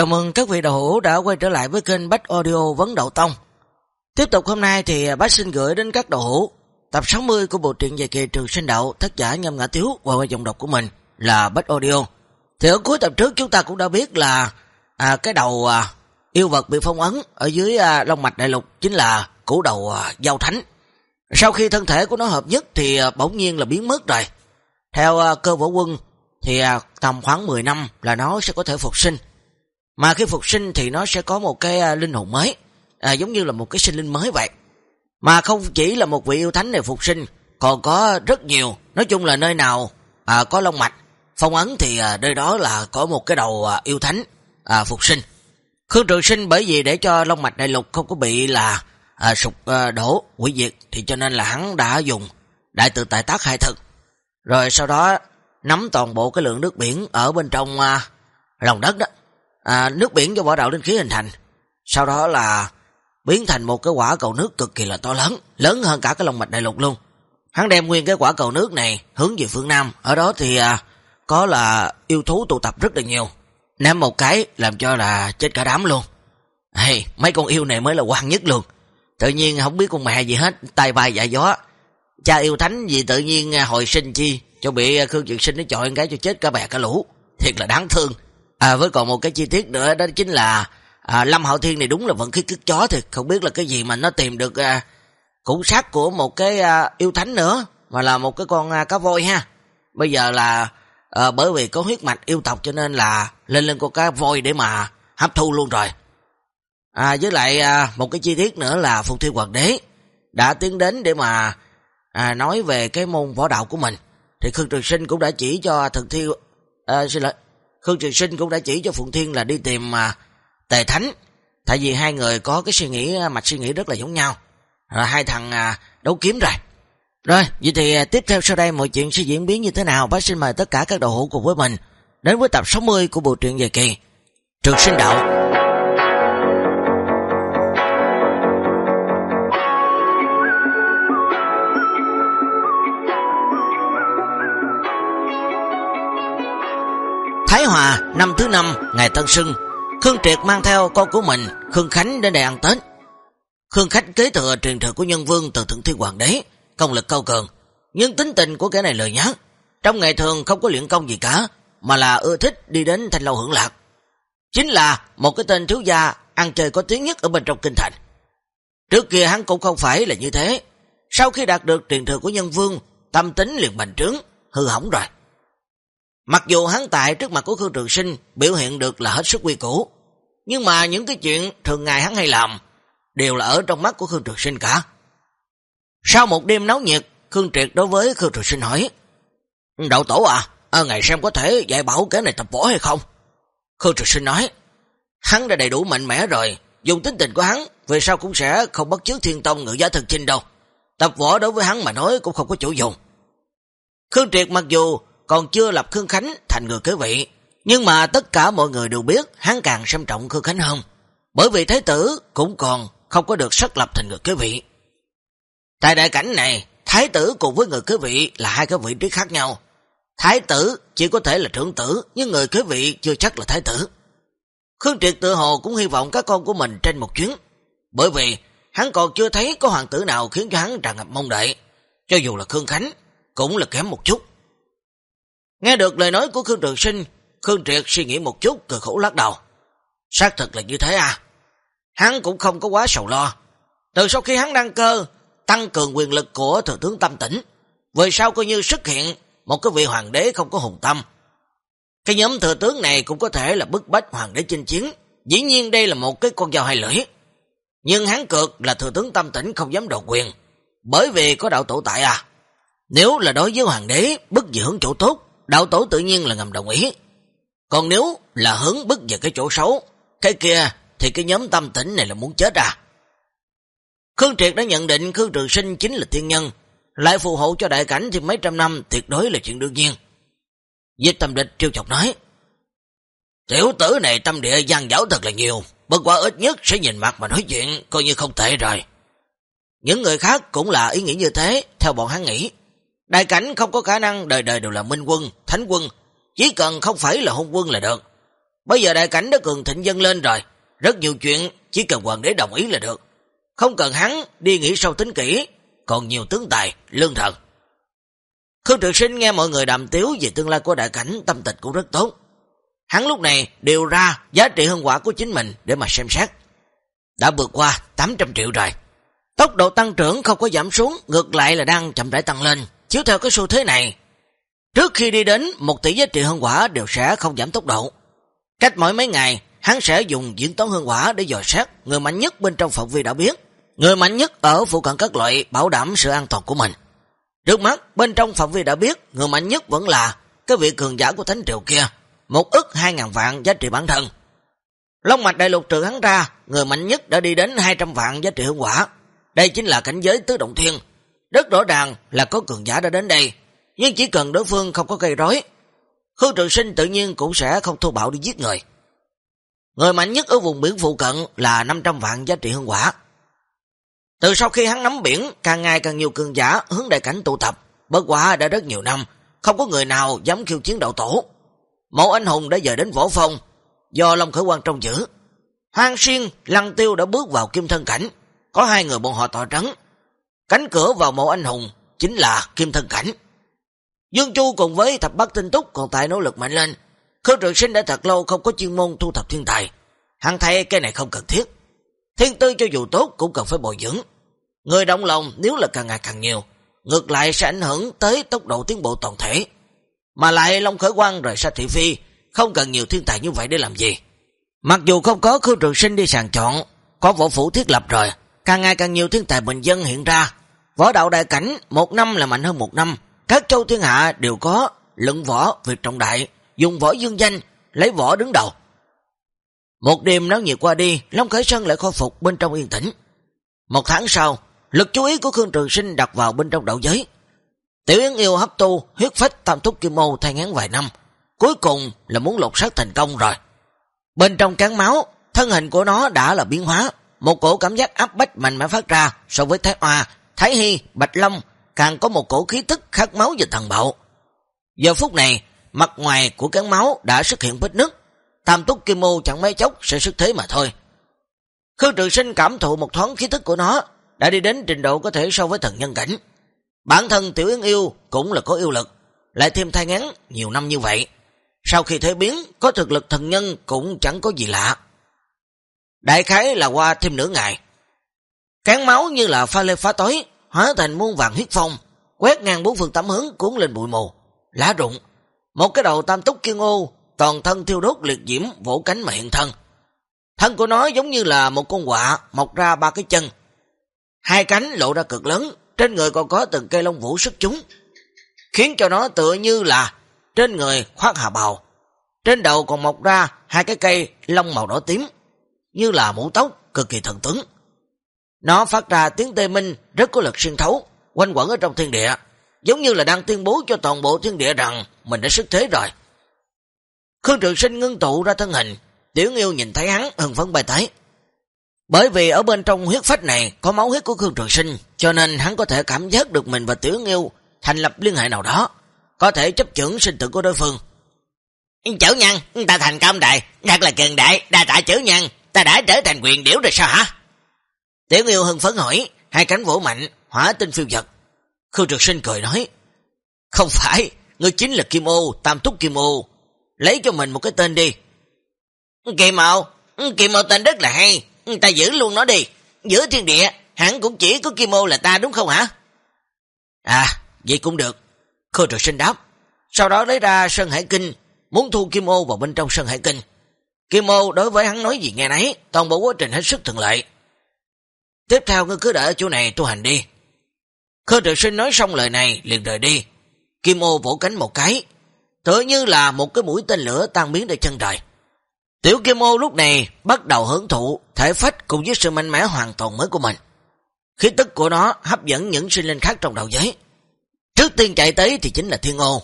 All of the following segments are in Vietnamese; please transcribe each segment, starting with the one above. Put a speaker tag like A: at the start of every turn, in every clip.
A: Chào mừng các vị đạo hữu đã quay trở lại với kênh Bách Audio Vấn Đậu Tông. Tiếp tục hôm nay thì Bách xin gửi đến các đạo hữu tập 60 của bộ truyện dài kỳ Trường Sinh Đạo tác giả Nhâm Ngã Tiếu và qua dòng đọc của mình là Bách Audio. Thì ở cuối tập trước chúng ta cũng đã biết là à, cái đầu à, yêu vật bị phong ấn ở dưới à, Long Mạch Đại Lục chính là củ đầu à, giao thánh. Sau khi thân thể của nó hợp nhất thì à, bỗng nhiên là biến mất rồi. Theo à, cơ võ quân thì à, tầm khoảng 10 năm là nó sẽ có thể phục sinh. Mà khi phục sinh thì nó sẽ có một cái à, linh hồn mới, à, giống như là một cái sinh linh mới vậy. Mà không chỉ là một vị yêu thánh này phục sinh, còn có rất nhiều, nói chung là nơi nào à, có long mạch, phong ấn thì à, nơi đó là có một cái đầu à, yêu thánh à, phục sinh. Khương Trường Sinh bởi vì để cho long mạch đại lục không có bị là à, sụp à, đổ, quỷ diệt thì cho nên là hắn đã dùng đại tự tại tác hai thực. Rồi sau đó nắm toàn bộ cái lượng nước biển ở bên trong à, lòng đất đó. À, nước biển do võ đạo linh khí hình thành. Sau đó là biến thành một cái quả cầu nước cực kỳ là to lớn, lớn hơn cả cái lòng mạch đại lục luôn. Hắn đem nguyên cái quả cầu nước này hướng về phương Nam, ở đó thì à, có là yêu thú tụ tập rất là nhiều. Ném một cái làm cho là chết cả đám luôn. Hey, mấy con yêu này mới là quan nhất luôn. Tự nhiên không biết con mẹ gì hết, tay bay dạ gió. Cha yêu thánh gì tự nhiên à, hồi sinh chi, cho bị à, Khương Trực Sinh nó chọi cái cho chết cả bè cả lũ. Thiệt là đáng thương. À với còn một cái chi tiết nữa đó chính là à, Lâm Hạo Thiên này đúng là vận khí cứt chó thiệt không biết là cái gì mà nó tìm được à, củ sát của một cái à, yêu thánh nữa mà là một cái con à, cá voi ha. Bây giờ là à, bởi vì có huyết mạch yêu tộc cho nên là lên lên con cá voi để mà hấp thu luôn rồi. À, với lại à, một cái chi tiết nữa là Phụng Thiên Hoàng đế đã tiến đến để mà à, nói về cái môn võ đạo của mình. Thì Khương Trường Sinh cũng đã chỉ cho thực thi à, xin lỗi, Khương Trường Sinh cũng đã chỉ cho Phụng Thiên là đi tìm mà Tề Thánh. Tại vì hai người có cái suy nghĩ à, mạch suy nghĩ rất là giống nhau. Rồi hai thằng à, đấu kiếm rồi. Rồi, vậy thì à, tiếp theo sau đây mọi chuyện sẽ diễn biến như thế nào? Bác xin mời tất cả các đầu hữu cùng với mình đến với tập 60 của bộ truyện về kỳ Trường Sinh Đạo. Thái Hòa, năm thứ năm, ngày Tân Sưng, Khương Triệt mang theo con của mình, Khương Khánh đến đây ăn Tết. Khương Khánh kế thừa truyền thừa của nhân vương từ thượng thiên hoàng đế, công lực cao cường, nhưng tính tình của kẻ này lời nhát. Trong ngày thường không có luyện công gì cả, mà là ưa thích đi đến thanh lâu hưởng lạc. Chính là một cái tên thiếu gia ăn chơi có tiếng nhất ở bên trong kinh thành. Trước kia hắn cũng không phải là như thế. Sau khi đạt được truyền thừa của nhân vương, tâm tính liền bành trướng, hư hỏng rồi. Mặc dù hắn tại trước mặt của Khương Trường Sinh biểu hiện được là hết sức quy củ, nhưng mà những cái chuyện thường ngày hắn hay làm đều là ở trong mắt của Khương Trường Sinh cả. Sau một đêm nấu nhiệt, Khương Triệt đối với Khương Trường Sinh hỏi, Đậu tổ à, à ngày xem có thể dạy bảo cái này tập võ hay không? Khương Trường Sinh nói, hắn đã đầy đủ mạnh mẽ rồi, dùng tính tình của hắn, về sau cũng sẽ không bắt chước thiên tông ngự giá thực chinh đâu. Tập võ đối với hắn mà nói cũng không có chỗ dùng. Khương Triệt mặc dù còn chưa lập Khương Khánh thành người kế vị. Nhưng mà tất cả mọi người đều biết hắn càng xem trọng Khương Khánh hơn. Bởi vì Thái tử cũng còn không có được xác lập thành người kế vị. Tại đại cảnh này, Thái tử cùng với người kế vị là hai cái vị trí khác nhau. Thái tử chỉ có thể là trưởng tử, nhưng người kế vị chưa chắc là thái tử. Khương Triệt tự hồ cũng hy vọng các con của mình trên một chuyến. Bởi vì hắn còn chưa thấy có hoàng tử nào khiến cho hắn tràn ngập mong đợi. Cho dù là Khương Khánh, cũng là kém một chút. Nghe được lời nói của Khương Trường Sinh, Khương Triệt suy nghĩ một chút, cười khổ lắc đầu. Xác thực là như thế à? Hắn cũng không có quá sầu lo. Từ sau khi hắn đăng cơ, tăng cường quyền lực của thừa tướng tâm tỉnh, về sau coi như xuất hiện một cái vị hoàng đế không có hùng tâm. Cái nhóm thừa tướng này cũng có thể là bức bách hoàng đế chinh chiến, dĩ nhiên đây là một cái con dao hai lưỡi. Nhưng hắn cược là thừa tướng tâm tỉnh không dám đột quyền, bởi vì có đạo tổ tại à. Nếu là đối với hoàng đế, bất dưỡng chỗ tốt, đạo tổ tự nhiên là ngầm đồng ý. Còn nếu là hướng bức về cái chỗ xấu, cái kia thì cái nhóm tâm tỉnh này là muốn chết à. Khương Triệt đã nhận định Khương Trường Sinh chính là thiên nhân, lại phù hộ cho đại cảnh thì mấy trăm năm tuyệt đối là chuyện đương nhiên. Diệp tâm địch trêu chọc nói, Tiểu tử này tâm địa gian dảo thật là nhiều, bất quả ít nhất sẽ nhìn mặt mà nói chuyện, coi như không tệ rồi. Những người khác cũng là ý nghĩ như thế, theo bọn hắn nghĩ. Đại cảnh không có khả năng đời đời đều là minh quân, thánh quân, chỉ cần không phải là hôn quân là được. Bây giờ đại cảnh đã cường thịnh dân lên rồi, rất nhiều chuyện chỉ cần hoàng đế đồng ý là được. Không cần hắn đi nghĩ sâu tính kỹ, còn nhiều tướng tài, lương thần. Khương Trực Sinh nghe mọi người đàm tiếu về tương lai của đại cảnh, tâm tịch cũng rất tốt. Hắn lúc này điều ra giá trị hương quả của chính mình để mà xem xét. Đã vượt qua 800 triệu rồi. Tốc độ tăng trưởng không có giảm xuống, ngược lại là đang chậm rãi tăng lên. Chiếu theo cái xu thế này, trước khi đi đến một tỷ giá trị hương quả đều sẽ không giảm tốc độ. Cách mỗi mấy ngày, hắn sẽ dùng diễn toán hương quả để dò xét người mạnh nhất bên trong phạm vi đã biết. Người mạnh nhất ở phụ cận các loại bảo đảm sự an toàn của mình. Trước mắt, bên trong phạm vi đã biết, người mạnh nhất vẫn là cái vị cường giả của thánh triều kia, một ức hai ngàn vạn giá trị bản thân. Long mạch đại lục trừ hắn ra, người mạnh nhất đã đi đến 200 vạn giá trị hương quả. Đây chính là cảnh giới tứ động thiên. Rất rõ ràng là có cường giả đã đến đây, nhưng chỉ cần đối phương không có gây rối, Khương Trường Sinh tự nhiên cũng sẽ không thô bạo đi giết người. Người mạnh nhất ở vùng biển phụ cận là 500 vạn giá trị hương quả. Từ sau khi hắn nắm biển, càng ngày càng nhiều cường giả hướng đại cảnh tụ tập, bất quả đã rất nhiều năm, không có người nào dám khiêu chiến đạo tổ. Mẫu anh hùng đã dời đến võ phong, do Long Khởi quan trông giữ. Hoang Xuyên, Lăng Tiêu đã bước vào kim thân cảnh, có hai người bọn họ tỏ trấn. Cánh cửa vào mẫu anh hùng chính là kim thân cảnh. Dương Chu cùng với thập bắt tinh túc còn tại nỗ lực mạnh lên. Khương trường sinh đã thật lâu không có chuyên môn thu thập thiên tài. Hắn thấy cái này không cần thiết. Thiên tư cho dù tốt cũng cần phải bồi dưỡng. Người động lòng nếu là càng ngày càng nhiều, ngược lại sẽ ảnh hưởng tới tốc độ tiến bộ toàn thể. Mà lại Long Khởi Quang rời xa thị phi, không cần nhiều thiên tài như vậy để làm gì. Mặc dù không có Khương Trường Sinh đi sàng chọn, có võ phủ thiết lập rồi, càng ngày càng nhiều thiên tài bình dân hiện ra. Võ đạo đại cảnh, một năm là mạnh hơn một năm, các châu thiên hạ đều có luận võ việc trọng đại, dùng võ dương danh, lấy võ đứng đầu. Một đêm náo nhiệt qua đi, Long Khởi Sơn lại khôi phục bên trong yên tĩnh. Một tháng sau, lực chú ý của Khương Trường Sinh đặt vào bên trong đạo giới. Tiểu Yến yêu hấp tu, huyết phách tam thúc kim mô thay ngán vài năm, cuối cùng là muốn lột sát thành công rồi. Bên trong cán máu, thân hình của nó đã là biến hóa, một cổ cảm giác áp bách mạnh mẽ phát ra so với Thái Hoa, Thái Hy, Bạch Long, càng có một cổ khí tức khát máu và thần bạo. Giờ phút này, mặt ngoài của cán máu đã xuất hiện vết nứt, tam túc kim mô chẳng mấy chốc sẽ xuất thế mà thôi. Khương Trường Sinh cảm thụ một thoáng khí tức của nó, đã đi đến trình độ có thể so với thần nhân cảnh. Bản thân Tiểu Yến Yêu cũng là có yêu lực, lại thêm thai ngắn nhiều năm như vậy. Sau khi thế biến, có thực lực thần nhân cũng chẳng có gì lạ. Đại khái là qua thêm nửa ngày. Cán máu như là pha lê phá tối, hóa thành muôn vàng huyết phong, quét ngang bốn phương tám hướng cuốn lên bụi mù, lá rụng. Một cái đầu tam túc kiên ô, toàn thân thiêu đốt liệt diễm vỗ cánh mà hiện thân. Thân của nó giống như là một con quạ mọc ra ba cái chân. Hai cánh lộ ra cực lớn, trên người còn có từng cây lông vũ sức chúng, khiến cho nó tựa như là trên người khoác hà bào. Trên đầu còn mọc ra hai cái cây lông màu đỏ tím, như là mũ tóc cực kỳ thần tướng. Nó phát ra tiếng tê minh rất có lực xuyên thấu, quanh quẩn ở trong thiên địa, giống như là đang tuyên bố cho toàn bộ thiên địa rằng mình đã sức thế rồi. Khương Trường Sinh ngưng tụ ra thân hình, Tiểu Nghiêu nhìn thấy hắn hừng phấn bài tới. Bởi vì ở bên trong huyết phách này có máu huyết của Khương Trường Sinh, cho nên hắn có thể cảm giác được mình và Tiểu Nghiêu thành lập liên hệ nào đó, có thể chấp chưởng sinh tử của đối phương. Chữ nhân, ta thành công đại, thật là cường đại, đa tạ chữ nhân, ta đã trở thành quyền điểu rồi sao hả? Tiểu yêu hưng phấn hỏi, hai cánh vỗ mạnh, hỏa tinh phiêu giật. Khương Trực Sinh cười nói, không phải, ngươi chính là Kim Ô, Tam Túc Kim Ô, lấy cho mình một cái tên đi. Kim Ô, Kim Ô tên rất là hay, ta giữ luôn nó đi, giữa thiên địa, hẳn cũng chỉ có Kim Ô là ta đúng không hả? À, vậy cũng được. Khương Trực Sinh đáp, sau đó lấy ra Sơn Hải Kinh, muốn thu Kim Ô vào bên trong Sơn Hải Kinh. Kim Ô đối với hắn nói gì nghe nấy, toàn bộ quá trình hết sức thuận lợi. Tiếp theo ngươi cứ đợi ở chỗ này tu hành đi. Khơ trực sinh nói xong lời này liền rời đi. Kim ô vỗ cánh một cái, tựa như là một cái mũi tên lửa tan biến nơi chân trời. Tiểu Kim ô lúc này bắt đầu hưởng thụ thể phách cùng với sự mạnh mẽ hoàn toàn mới của mình. Khí tức của nó hấp dẫn những sinh linh khác trong đầu giới. Trước tiên chạy tới thì chính là Thiên Ô.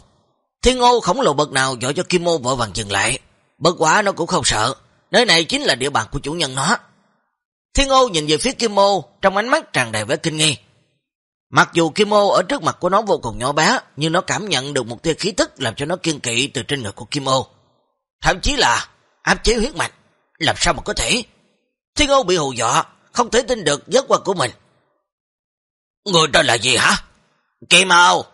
A: Thiên Ô khổng lồ bậc nào dội cho Kim ô vội vàng dừng lại. Bất quả nó cũng không sợ, nơi này chính là địa bàn của chủ nhân nó. Thiên ô nhìn về phía Kim ô, trong ánh mắt tràn đầy vẻ kinh nghi. Mặc dù Kim ô ở trước mặt của nó vô cùng nhỏ bé, nhưng nó cảm nhận được một tia khí tức làm cho nó kiên kỵ từ trên ngực của Kim ô. Thậm chí là áp chế huyết mạch, làm sao mà có thể? Thiên Âu bị hù dọa, không thể tin được giấc qua của mình. Người đó là gì hả? Kim Âu.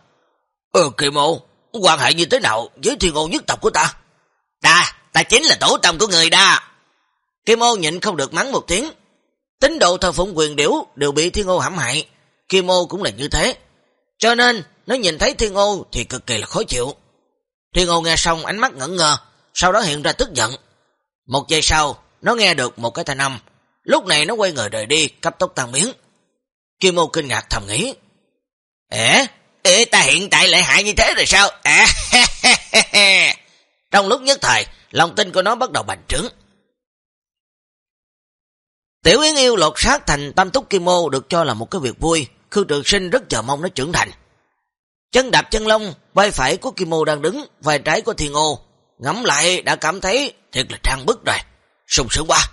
A: Ừ, Kim Âu, quan hệ như thế nào với Thiên Âu nhất tộc của ta? Ta, ta chính là tổ tông của người đó. Kim Âu nhịn không được mắng một tiếng. Tính độ thờ phụng quyền điểu đều bị Thiên ô hãm hại. Kim ô cũng là như thế. Cho nên, nó nhìn thấy Thiên ô thì cực kỳ là khó chịu. Thiên ô nghe xong ánh mắt ngẩn ngờ, sau đó hiện ra tức giận. Một giây sau, nó nghe được một cái thanh âm. Lúc này nó quay người rời đi, cấp tốc tăng biến. Kim ô kinh ngạc thầm nghĩ. Ế, ê ta hiện tại lại hại như thế rồi sao? À, Trong lúc nhất thời, lòng tin của nó bắt đầu bành trướng. Tiểu Yến Yêu lột xác thành tam túc kim ô được cho là một cái việc vui. Khương Trường Sinh rất chờ mong nó trưởng thành. Chân đạp chân lông, vai phải của kim ô đang đứng, vai trái của thiên ô. Ngắm lại đã cảm thấy thiệt là trang bức rồi. sùng sướng quá.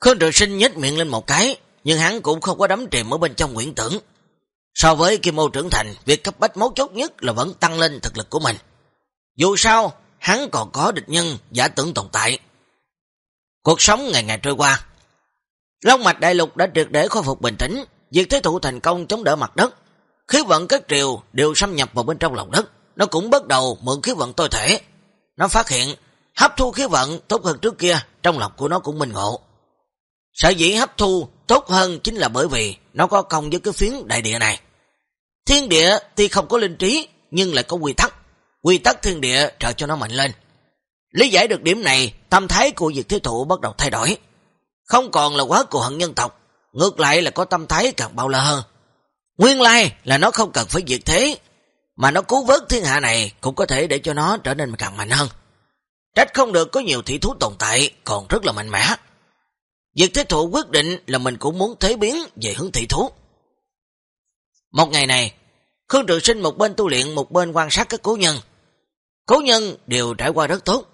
A: Khương Trường Sinh nhếch miệng lên một cái, nhưng hắn cũng không có đắm trìm ở bên trong nguyện tưởng. So với kim ô trưởng thành, việc cấp bách mấu chốt nhất là vẫn tăng lên thực lực của mình. Dù sao, hắn còn có địch nhân giả tưởng tồn tại. Cuộc sống ngày ngày trôi qua. Long mạch đại lục đã triệt để khôi phục bình tĩnh, việc thế thủ thành công chống đỡ mặt đất. Khí vận các triều đều xâm nhập vào bên trong lòng đất. Nó cũng bắt đầu mượn khí vận tôi thể. Nó phát hiện hấp thu khí vận tốt hơn trước kia, trong lòng của nó cũng minh ngộ. Sở dĩ hấp thu tốt hơn chính là bởi vì nó có công với cái phiến đại địa này. Thiên địa tuy không có linh trí, nhưng lại có quy tắc. Quy tắc thiên địa trợ cho nó mạnh lên. Lý giải được điểm này, tâm thái của việc thế thụ bắt đầu thay đổi. Không còn là quá cù hận nhân tộc, ngược lại là có tâm thái càng bao la hơn. Nguyên lai là nó không cần phải diệt thế, mà nó cứu vớt thiên hạ này cũng có thể để cho nó trở nên càng mạnh hơn. Trách không được có nhiều thị thú tồn tại, còn rất là mạnh mẽ. diệt thế thụ quyết định là mình cũng muốn thế biến về hướng thị thú. Một ngày này, Khương Trường Sinh một bên tu luyện, một bên quan sát các cố nhân. Cố nhân đều trải qua rất tốt.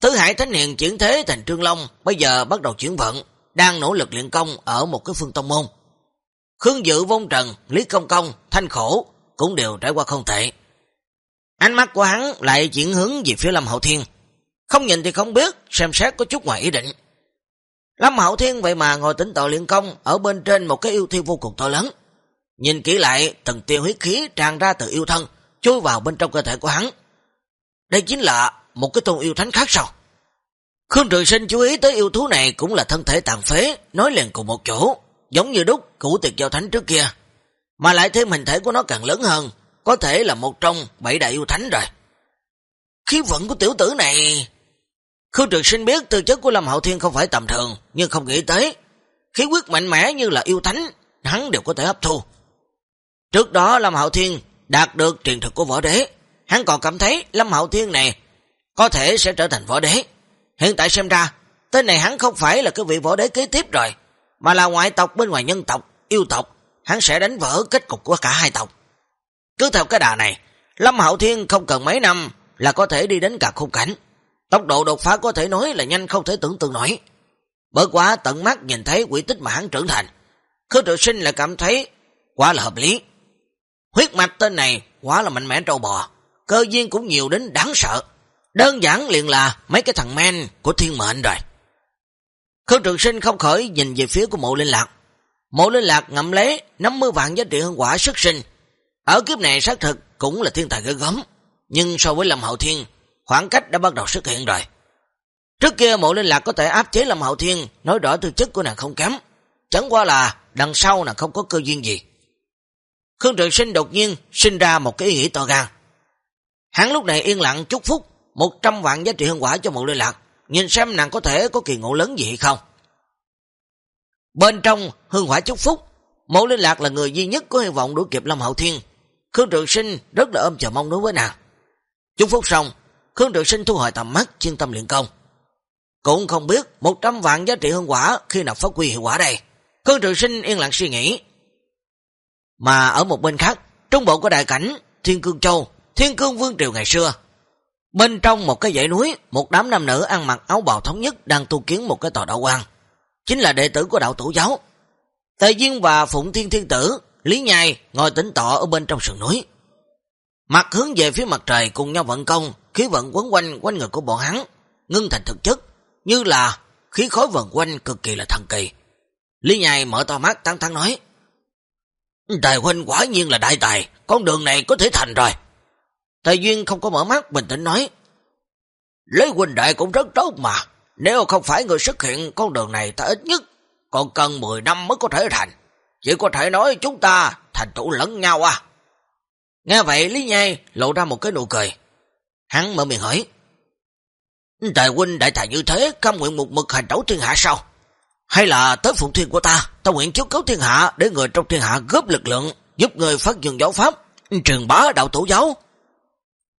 A: Tứ Hải Thánh Hiền chuyển thế thành Trương Long, bây giờ bắt đầu chuyển vận, đang nỗ lực luyện công ở một cái phương tông môn. Khương Dự, Vong Trần, Lý Công Công, Thanh Khổ cũng đều trải qua không tệ. Ánh mắt của hắn lại chuyển hướng về phía Lâm Hậu Thiên. Không nhìn thì không biết, xem xét có chút ngoài ý định. Lâm Hậu Thiên vậy mà ngồi tỉnh tội luyện công ở bên trên một cái yêu thi vô cùng to lớn. Nhìn kỹ lại, từng tiêu huyết khí tràn ra từ yêu thân, chui vào bên trong cơ thể của hắn. Đây chính là một cái tôn yêu thánh khác sao? Khương Trường Sinh chú ý tới yêu thú này cũng là thân thể tàn phế, nói liền cùng một chỗ, giống như đúc củ tiệt giao thánh trước kia. Mà lại thêm hình thể của nó càng lớn hơn, có thể là một trong bảy đại yêu thánh rồi. Khí vận của tiểu tử này... Khương Trường Sinh biết tư chất của Lâm Hậu Thiên không phải tầm thường, nhưng không nghĩ tới. Khí quyết mạnh mẽ như là yêu thánh, hắn đều có thể hấp thu. Trước đó Lâm Hậu Thiên đạt được truyền thực của võ đế, hắn còn cảm thấy Lâm Hậu Thiên này có thể sẽ trở thành võ đế. Hiện tại xem ra, tên này hắn không phải là cái vị võ đế kế tiếp rồi, mà là ngoại tộc bên ngoài nhân tộc, yêu tộc, hắn sẽ đánh vỡ kết cục của cả hai tộc. Cứ theo cái đà này, Lâm Hậu Thiên không cần mấy năm là có thể đi đến cả khung cảnh. Tốc độ đột phá có thể nói là nhanh không thể tưởng tượng nổi. Bởi quá tận mắt nhìn thấy quỷ tích mà hắn trưởng thành, Khứa tự sinh lại cảm thấy quá là hợp lý. Huyết mạch tên này quá là mạnh mẽ trâu bò, cơ duyên cũng nhiều đến đáng sợ. Đơn giản liền là mấy cái thằng men của thiên mệnh rồi. Khương Trường Sinh không khỏi nhìn về phía của mộ linh lạc. Mộ linh lạc ngậm lấy 50 vạn giá trị hương quả xuất sinh. Ở kiếp này xác thực cũng là thiên tài gỡ gấm. Nhưng so với Lâm Hậu Thiên, khoảng cách đã bắt đầu xuất hiện rồi. Trước kia mộ linh lạc có thể áp chế Lâm Hậu Thiên, nói rõ tư chất của nàng không kém. Chẳng qua là đằng sau nàng không có cơ duyên gì. Khương Trường Sinh đột nhiên sinh ra một cái ý nghĩ to gan. Hắn lúc này yên lặng chúc phúc 100 vạn giá trị hương quả cho một linh lạc, nhìn xem nàng có thể có kỳ ngộ lớn gì hay không. Bên trong hương hỏa chúc phúc, mẫu linh lạc là người duy nhất có hy vọng đuổi kịp Lâm Hậu Thiên. Khương Trường Sinh rất là ôm chờ mong đối với nàng. Chúc phúc xong, Khương Trường Sinh thu hồi tầm mắt chuyên tâm luyện công. Cũng không biết 100 vạn giá trị hương quả khi nào phát quy hiệu quả đây. Khương Trường Sinh yên lặng suy nghĩ. Mà ở một bên khác, trung bộ của đại cảnh Thiên Cương Châu, Thiên Cương Vương Triều ngày xưa, Bên trong một cái dãy núi, một đám nam nữ ăn mặc áo bào thống nhất đang tu kiến một cái tòa đạo quan. Chính là đệ tử của đạo tổ giáo. Tề Duyên và Phụng Thiên Thiên Tử, Lý Nhai ngồi tỉnh tọa ở bên trong sườn núi. Mặt hướng về phía mặt trời cùng nhau vận công, khí vận quấn quanh quanh người của bọn hắn, ngưng thành thực chất. như là khí khối vần quanh cực kỳ là thần kỳ. Lý Nhai mở to mắt tăng tăng nói, Tài huynh quả nhiên là đại tài, con đường này có thể thành rồi thời Duyên không có mở mắt, bình tĩnh nói, Lý huynh đại cũng rất tốt mà, nếu không phải người xuất hiện con đường này ta ít nhất còn cần 10 năm mới có thể thành. Chỉ có thể nói chúng ta thành tụ lẫn nhau à. Nghe vậy Lý Nhai lộ ra một cái nụ cười. Hắn mở miệng hỏi. Tài huynh đại tài như thế cam nguyện một mực hành đấu thiên hạ sao? Hay là tới phụng thiên của ta, ta nguyện chiếu cấu thiên hạ để người trong thiên hạ góp lực lượng, giúp người phát dương giáo pháp, truyền bá đạo tổ giáo.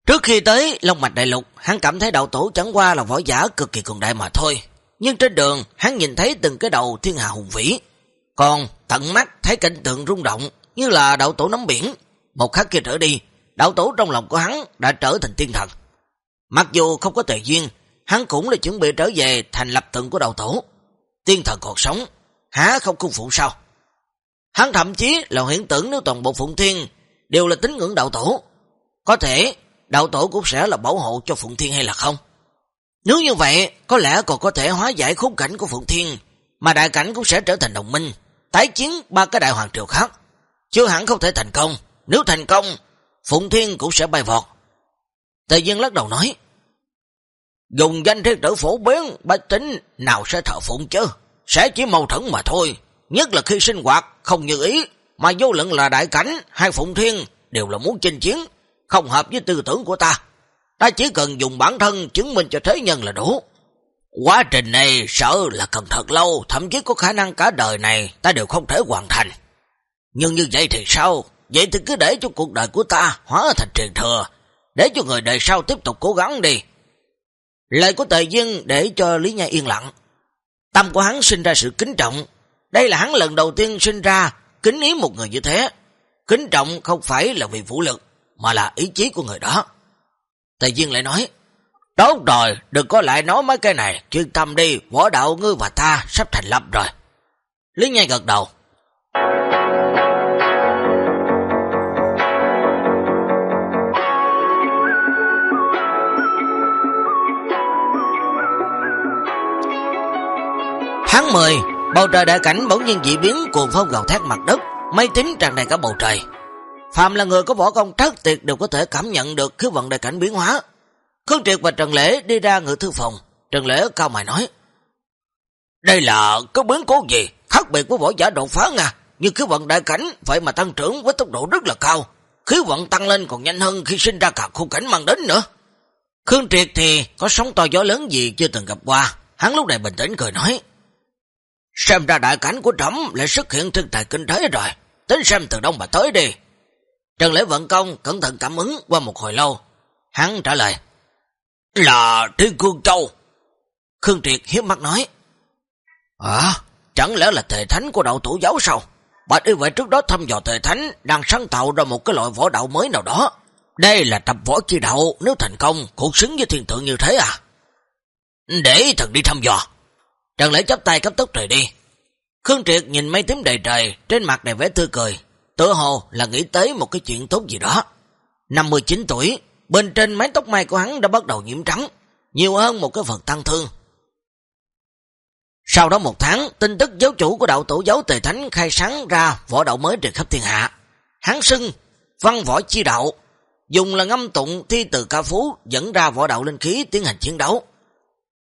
A: Trước khi tới Long Mạch Đại Lục, hắn cảm thấy đạo tổ chẳng qua là võ giả cực kỳ cường đại mà thôi. Nhưng trên đường, hắn nhìn thấy từng cái đầu thiên hạ hùng vĩ. Còn tận mắt thấy cảnh tượng rung động như là đạo tổ nắm biển. Một khắc kia trở đi, đạo tổ trong lòng của hắn đã trở thành tiên thần. Mặc dù không có tề duyên, hắn cũng là chuẩn bị trở về thành lập tượng của đạo tổ. Tiên thần còn sống, há không cung phụ sao? Hắn thậm chí là hiện tưởng nếu toàn bộ Phụng Thiên đều là tín ngưỡng đạo tổ. Có thể đạo tổ cũng sẽ là bảo hộ cho Phụng Thiên hay là không? Nếu như vậy, có lẽ còn có thể hóa giải khung cảnh của Phụng Thiên, mà đại cảnh cũng sẽ trở thành đồng minh, tái chiến ba cái đại hoàng triều khác. Chưa hẳn không thể thành công, nếu thành công, Phụng Thiên cũng sẽ bay vọt. Tề Dân lắc đầu nói, Dùng danh thiên tử phổ biến, bách tính nào sẽ thợ phụng chứ, sẽ chỉ mâu thuẫn mà thôi. Nhất là khi sinh hoạt không như ý, mà vô luận là đại cảnh hay Phụng Thiên đều là muốn chinh chiến, không hợp với tư tưởng của ta. Ta chỉ cần dùng bản thân chứng minh cho thế nhân là đủ. Quá trình này sợ là cần thật lâu, thậm chí có khả năng cả đời này ta đều không thể hoàn thành. Nhưng như vậy thì sao? Vậy thì cứ để cho cuộc đời của ta hóa thành truyền thừa, để cho người đời sau tiếp tục cố gắng đi. Lời của tề dân để cho Lý Nha yên lặng. Tâm của hắn sinh ra sự kính trọng. Đây là hắn lần đầu tiên sinh ra kính ý một người như thế. Kính trọng không phải là vì vũ lực, mà là ý chí của người đó. Tề Duyên lại nói, Tốt rồi, đừng có lại nói mấy cái này, chuyên tâm đi, võ đạo ngư và ta sắp thành lập rồi. Lý Nhai gật đầu. Tháng 10, bầu trời đại cảnh bỗng nhiên dị biến cuồng phong gào thét mặt đất, mây tím tràn đầy cả bầu trời. Phạm là người có võ công trắc tuyệt đều có thể cảm nhận được khí vận đại cảnh biến hóa. Khương Triệt và Trần Lễ đi ra ngự thư phòng. Trần Lễ cao mày nói. Đây là có biến cố gì? Khác biệt với võ giả đột phá nha. Nhưng khí vận đại cảnh vậy mà tăng trưởng với tốc độ rất là cao. Khí vận tăng lên còn nhanh hơn khi sinh ra cả khung cảnh mang đến nữa. Khương Triệt thì có sóng to gió lớn gì chưa từng gặp qua. Hắn lúc này bình tĩnh cười nói. Xem ra đại cảnh của trẫm lại xuất hiện thiên tài kinh thế rồi. Tính xem từ đông mà tới đi. Trần Lễ Vận Công cẩn thận cảm ứng qua một hồi lâu. Hắn trả lời. Là Thiên Cương Châu. Khương Triệt hiếp mắt nói. À, chẳng lẽ là thề thánh của đạo tổ giáo sao? Bạch y vậy trước đó thăm dò thề thánh đang sáng tạo ra một cái loại võ đạo mới nào đó. Đây là tập võ chi đạo, nếu thành công, cũng xứng với thiên tượng như thế à? Để thần đi thăm dò. Trần Lễ chấp tay cấp tốc rời đi. Khương Triệt nhìn mấy tím đầy trời, trên mặt đầy vẻ tươi cười, tự hồ là nghĩ tới một cái chuyện tốt gì đó. 59 tuổi, bên trên mái tóc mai của hắn đã bắt đầu nhiễm trắng, nhiều hơn một cái phần tăng thương. Sau đó một tháng, tin tức giáo chủ của đạo tổ giáo tề thánh khai sáng ra võ đạo mới trên khắp thiên hạ. Hắn xưng, văn võ chi đạo, dùng là ngâm tụng thi từ ca phú dẫn ra võ đạo linh khí tiến hành chiến đấu.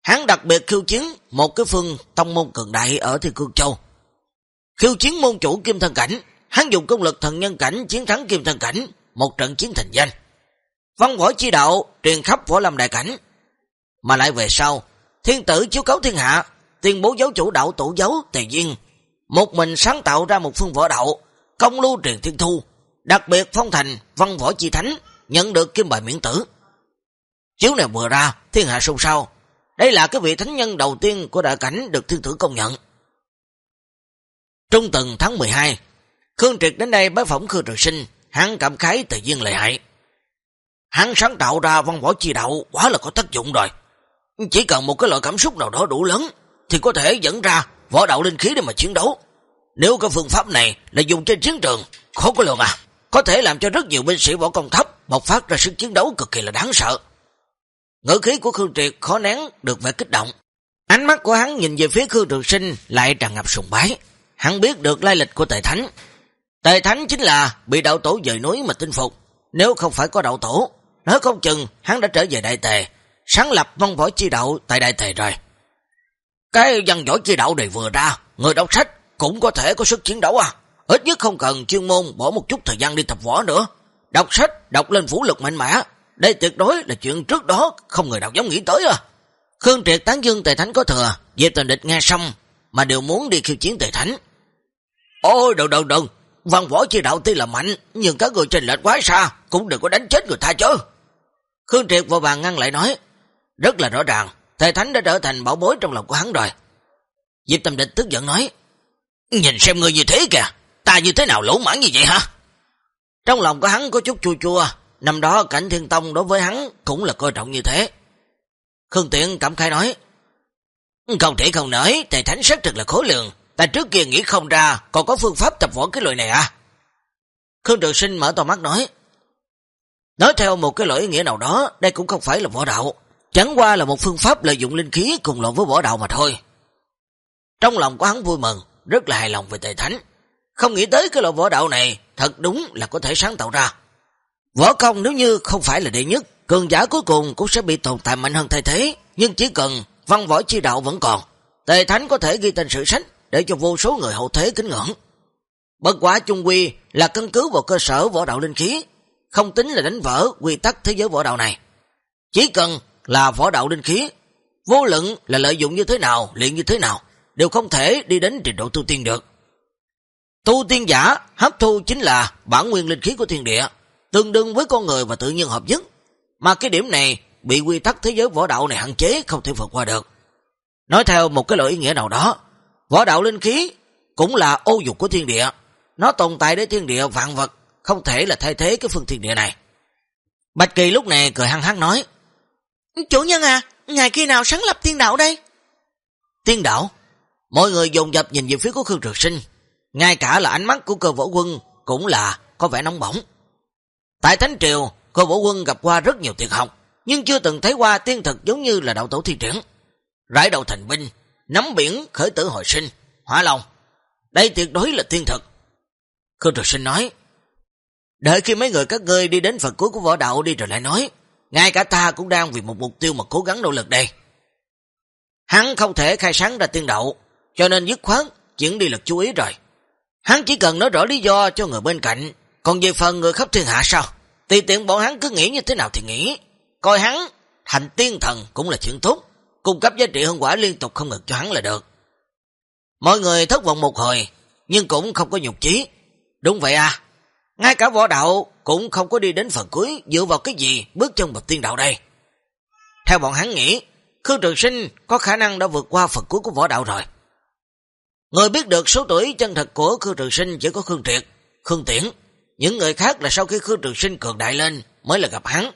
A: Hắn đặc biệt khiêu chiến một cái phương tông môn cường đại ở Thiên Cương Châu. Khiêu chiến môn chủ Kim Thân Cảnh, hắn dùng công lực thần nhân cảnh chiến thắng Kim thần Cảnh, một trận chiến thành danh. Văn võ chi đạo truyền khắp võ lâm đại cảnh. Mà lại về sau, thiên tử chiếu cấu thiên hạ, tuyên bố giáo chủ đạo tổ giáo Tề Duyên, một mình sáng tạo ra một phương võ đạo, công lưu truyền thiên thu, đặc biệt phong thành văn võ chi thánh, nhận được kim bài miễn tử. Chiếu này vừa ra, thiên hạ sâu sao, đây là cái vị thánh nhân đầu tiên của đại cảnh được thiên tử công nhận. Trung tuần tháng 12, Khương Triệt đến đây bái phỏng Khương Trường Sinh, hắn cảm khái tự nhiên lợi hại. Hắn sáng tạo ra văn võ chi đạo quá là có tác dụng rồi. Chỉ cần một cái loại cảm xúc nào đó đủ lớn thì có thể dẫn ra võ đạo linh khí để mà chiến đấu. Nếu cái phương pháp này là dùng trên chiến trường, khó có lường à. Có thể làm cho rất nhiều binh sĩ võ công thấp bộc phát ra sức chiến đấu cực kỳ là đáng sợ. Ngữ khí của Khương Triệt khó nén được vẻ kích động. Ánh mắt của hắn nhìn về phía Khương Trường Sinh lại tràn ngập sùng bái. Hắn biết được lai lịch của tài Thánh. Tề Thánh chính là bị đạo tổ dời núi mà tinh phục. Nếu không phải có đạo tổ, nói không chừng hắn đã trở về Đại Tề, sáng lập văn võ chi đạo tại Đại Tề rồi. Cái văn võ chi đạo này vừa ra, người đọc sách cũng có thể có sức chiến đấu à. Ít nhất không cần chuyên môn bỏ một chút thời gian đi tập võ nữa. Đọc sách, đọc lên vũ lực mạnh mẽ. Đây tuyệt đối là chuyện trước đó không người nào dám nghĩ tới à. Khương Triệt tán dương Tề Thánh có thừa, Diệp Tần Địch nghe xong mà đều muốn đi khiêu chiến Tề Thánh. Ôi đừng đừng đừng, văn võ chi đạo tuy là mạnh, nhưng các người trình lệch quá xa, cũng đừng có đánh chết người ta chứ. Khương Triệt và vàng ngăn lại nói, rất là rõ ràng, thầy Thánh đã trở thành bảo bối trong lòng của hắn rồi. Diệp Tâm Địch tức giận nói, nhìn xem người như thế kìa, ta như thế nào lỗ mãn như vậy hả? Trong lòng của hắn có chút chua chua, năm đó cảnh thiên tông đối với hắn cũng là coi trọng như thế. Khương Tiện cảm khai nói, Không thể không nói, thầy thánh rất thật là khối lượng, ta trước kia nghĩ không ra, còn có phương pháp tập võ cái loại này à? Khương Trường Sinh mở to mắt nói, Nói theo một cái lỗi nghĩa nào đó, đây cũng không phải là võ đạo, chẳng qua là một phương pháp lợi dụng linh khí cùng lộn với võ đạo mà thôi. Trong lòng của hắn vui mừng, rất là hài lòng về tề thánh. Không nghĩ tới cái loại võ đạo này thật đúng là có thể sáng tạo ra. Võ công nếu như không phải là đệ nhất, cường giả cuối cùng cũng sẽ bị tồn tại mạnh hơn thay thế, nhưng chỉ cần văn võ chi đạo vẫn còn, Tề Thánh có thể ghi tên sử sách để cho vô số người hậu thế kính ngưỡng. Bất quả chung quy là căn cứ vào cơ sở võ đạo linh khí, không tính là đánh vỡ quy tắc thế giới võ đạo này. Chỉ cần là võ đạo linh khí, vô luận là lợi dụng như thế nào, luyện như thế nào, đều không thể đi đến trình độ tu tiên được. Tu tiên giả hấp thu chính là bản nguyên linh khí của thiên địa, tương đương với con người và tự nhiên hợp nhất. Mà cái điểm này bị quy tắc thế giới võ đạo này hạn chế không thể vượt qua được. Nói theo một cái loại ý nghĩa nào đó, võ đạo linh khí cũng là ô dục của thiên địa. Nó tồn tại để thiên địa vạn vật, không thể là thay thế cái phương thiên địa này. Bạch Kỳ lúc này cười hăng hăng nói, Chủ nhân à, ngày khi nào sáng lập tiên đạo đây? Tiên đạo? Mọi người dồn dập nhìn về phía của Khương Trực Sinh, ngay cả là ánh mắt của cơ võ quân cũng là có vẻ nóng bỏng. Tại Thánh Triều, cơ võ quân gặp qua rất nhiều tiền học, nhưng chưa từng thấy qua tiên thực giống như là đạo tổ thi triển. Rải đầu thành binh, nắm biển khởi tử hồi sinh, hỏa lòng. Đây tuyệt đối là thiên thực. Khương Trực Sinh nói, đợi khi mấy người các ngươi đi đến phần cuối của võ đạo đi rồi lại nói, ngay cả ta cũng đang vì một mục tiêu mà cố gắng nỗ lực đây. Hắn không thể khai sáng ra tiên đạo, cho nên dứt khoát chuyển đi lực chú ý rồi. Hắn chỉ cần nói rõ lý do cho người bên cạnh, còn về phần người khắp thiên hạ sao? Tùy tiện bọn hắn cứ nghĩ như thế nào thì nghĩ. Coi hắn thành tiên thần cũng là chuyện tốt, cung cấp giá trị hương quả liên tục không ngừng cho hắn là được. Mọi người thất vọng một hồi, nhưng cũng không có nhục chí. Đúng vậy à, ngay cả võ đạo cũng không có đi đến phần cuối dựa vào cái gì bước chân bậc tiên đạo đây. Theo bọn hắn nghĩ, Khương Trường Sinh có khả năng đã vượt qua phần cuối của võ đạo rồi. Người biết được số tuổi chân thật của Khương Trường Sinh chỉ có Khương Triệt, Khương Tiễn. Những người khác là sau khi Khương Trường Sinh cường đại lên mới là gặp hắn.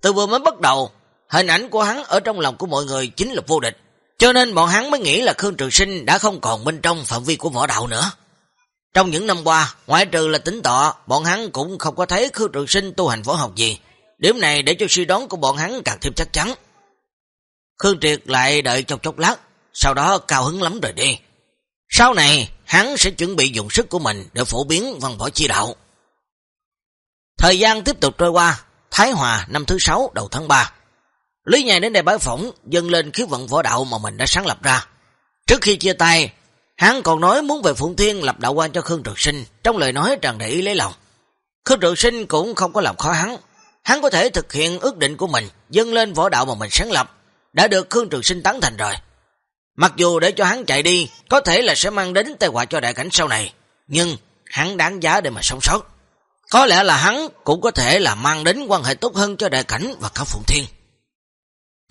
A: Từ vừa mới bắt đầu, hình ảnh của hắn ở trong lòng của mọi người chính là vô địch. Cho nên bọn hắn mới nghĩ là Khương Trường Sinh đã không còn bên trong phạm vi của võ đạo nữa. Trong những năm qua, ngoại trừ là tính tọa, bọn hắn cũng không có thấy Khương Trường Sinh tu hành võ học gì. Điểm này để cho suy đoán của bọn hắn càng thêm chắc chắn. Khương Triệt lại đợi trong chốc lát, sau đó cao hứng lắm rồi đi. Sau này, hắn sẽ chuẩn bị dùng sức của mình để phổ biến văn võ chi đạo. Thời gian tiếp tục trôi qua, Thái Hòa năm thứ sáu đầu tháng 3. Lý Nhai đến đây bái phỏng, dâng lên khí vận võ đạo mà mình đã sáng lập ra. Trước khi chia tay, hắn còn nói muốn về Phụng Thiên lập đạo quan cho Khương Trực Sinh, trong lời nói tràn đầy ý lấy lòng. Khương Trực Sinh cũng không có làm khó hắn. Hắn có thể thực hiện ước định của mình, dâng lên võ đạo mà mình sáng lập, đã được Khương Trực Sinh tán thành rồi. Mặc dù để cho hắn chạy đi, có thể là sẽ mang đến tai họa cho đại cảnh sau này, nhưng hắn đáng giá để mà sống sót. Có lẽ là hắn cũng có thể là mang đến quan hệ tốt hơn cho đại cảnh và cả Phụng Thiên.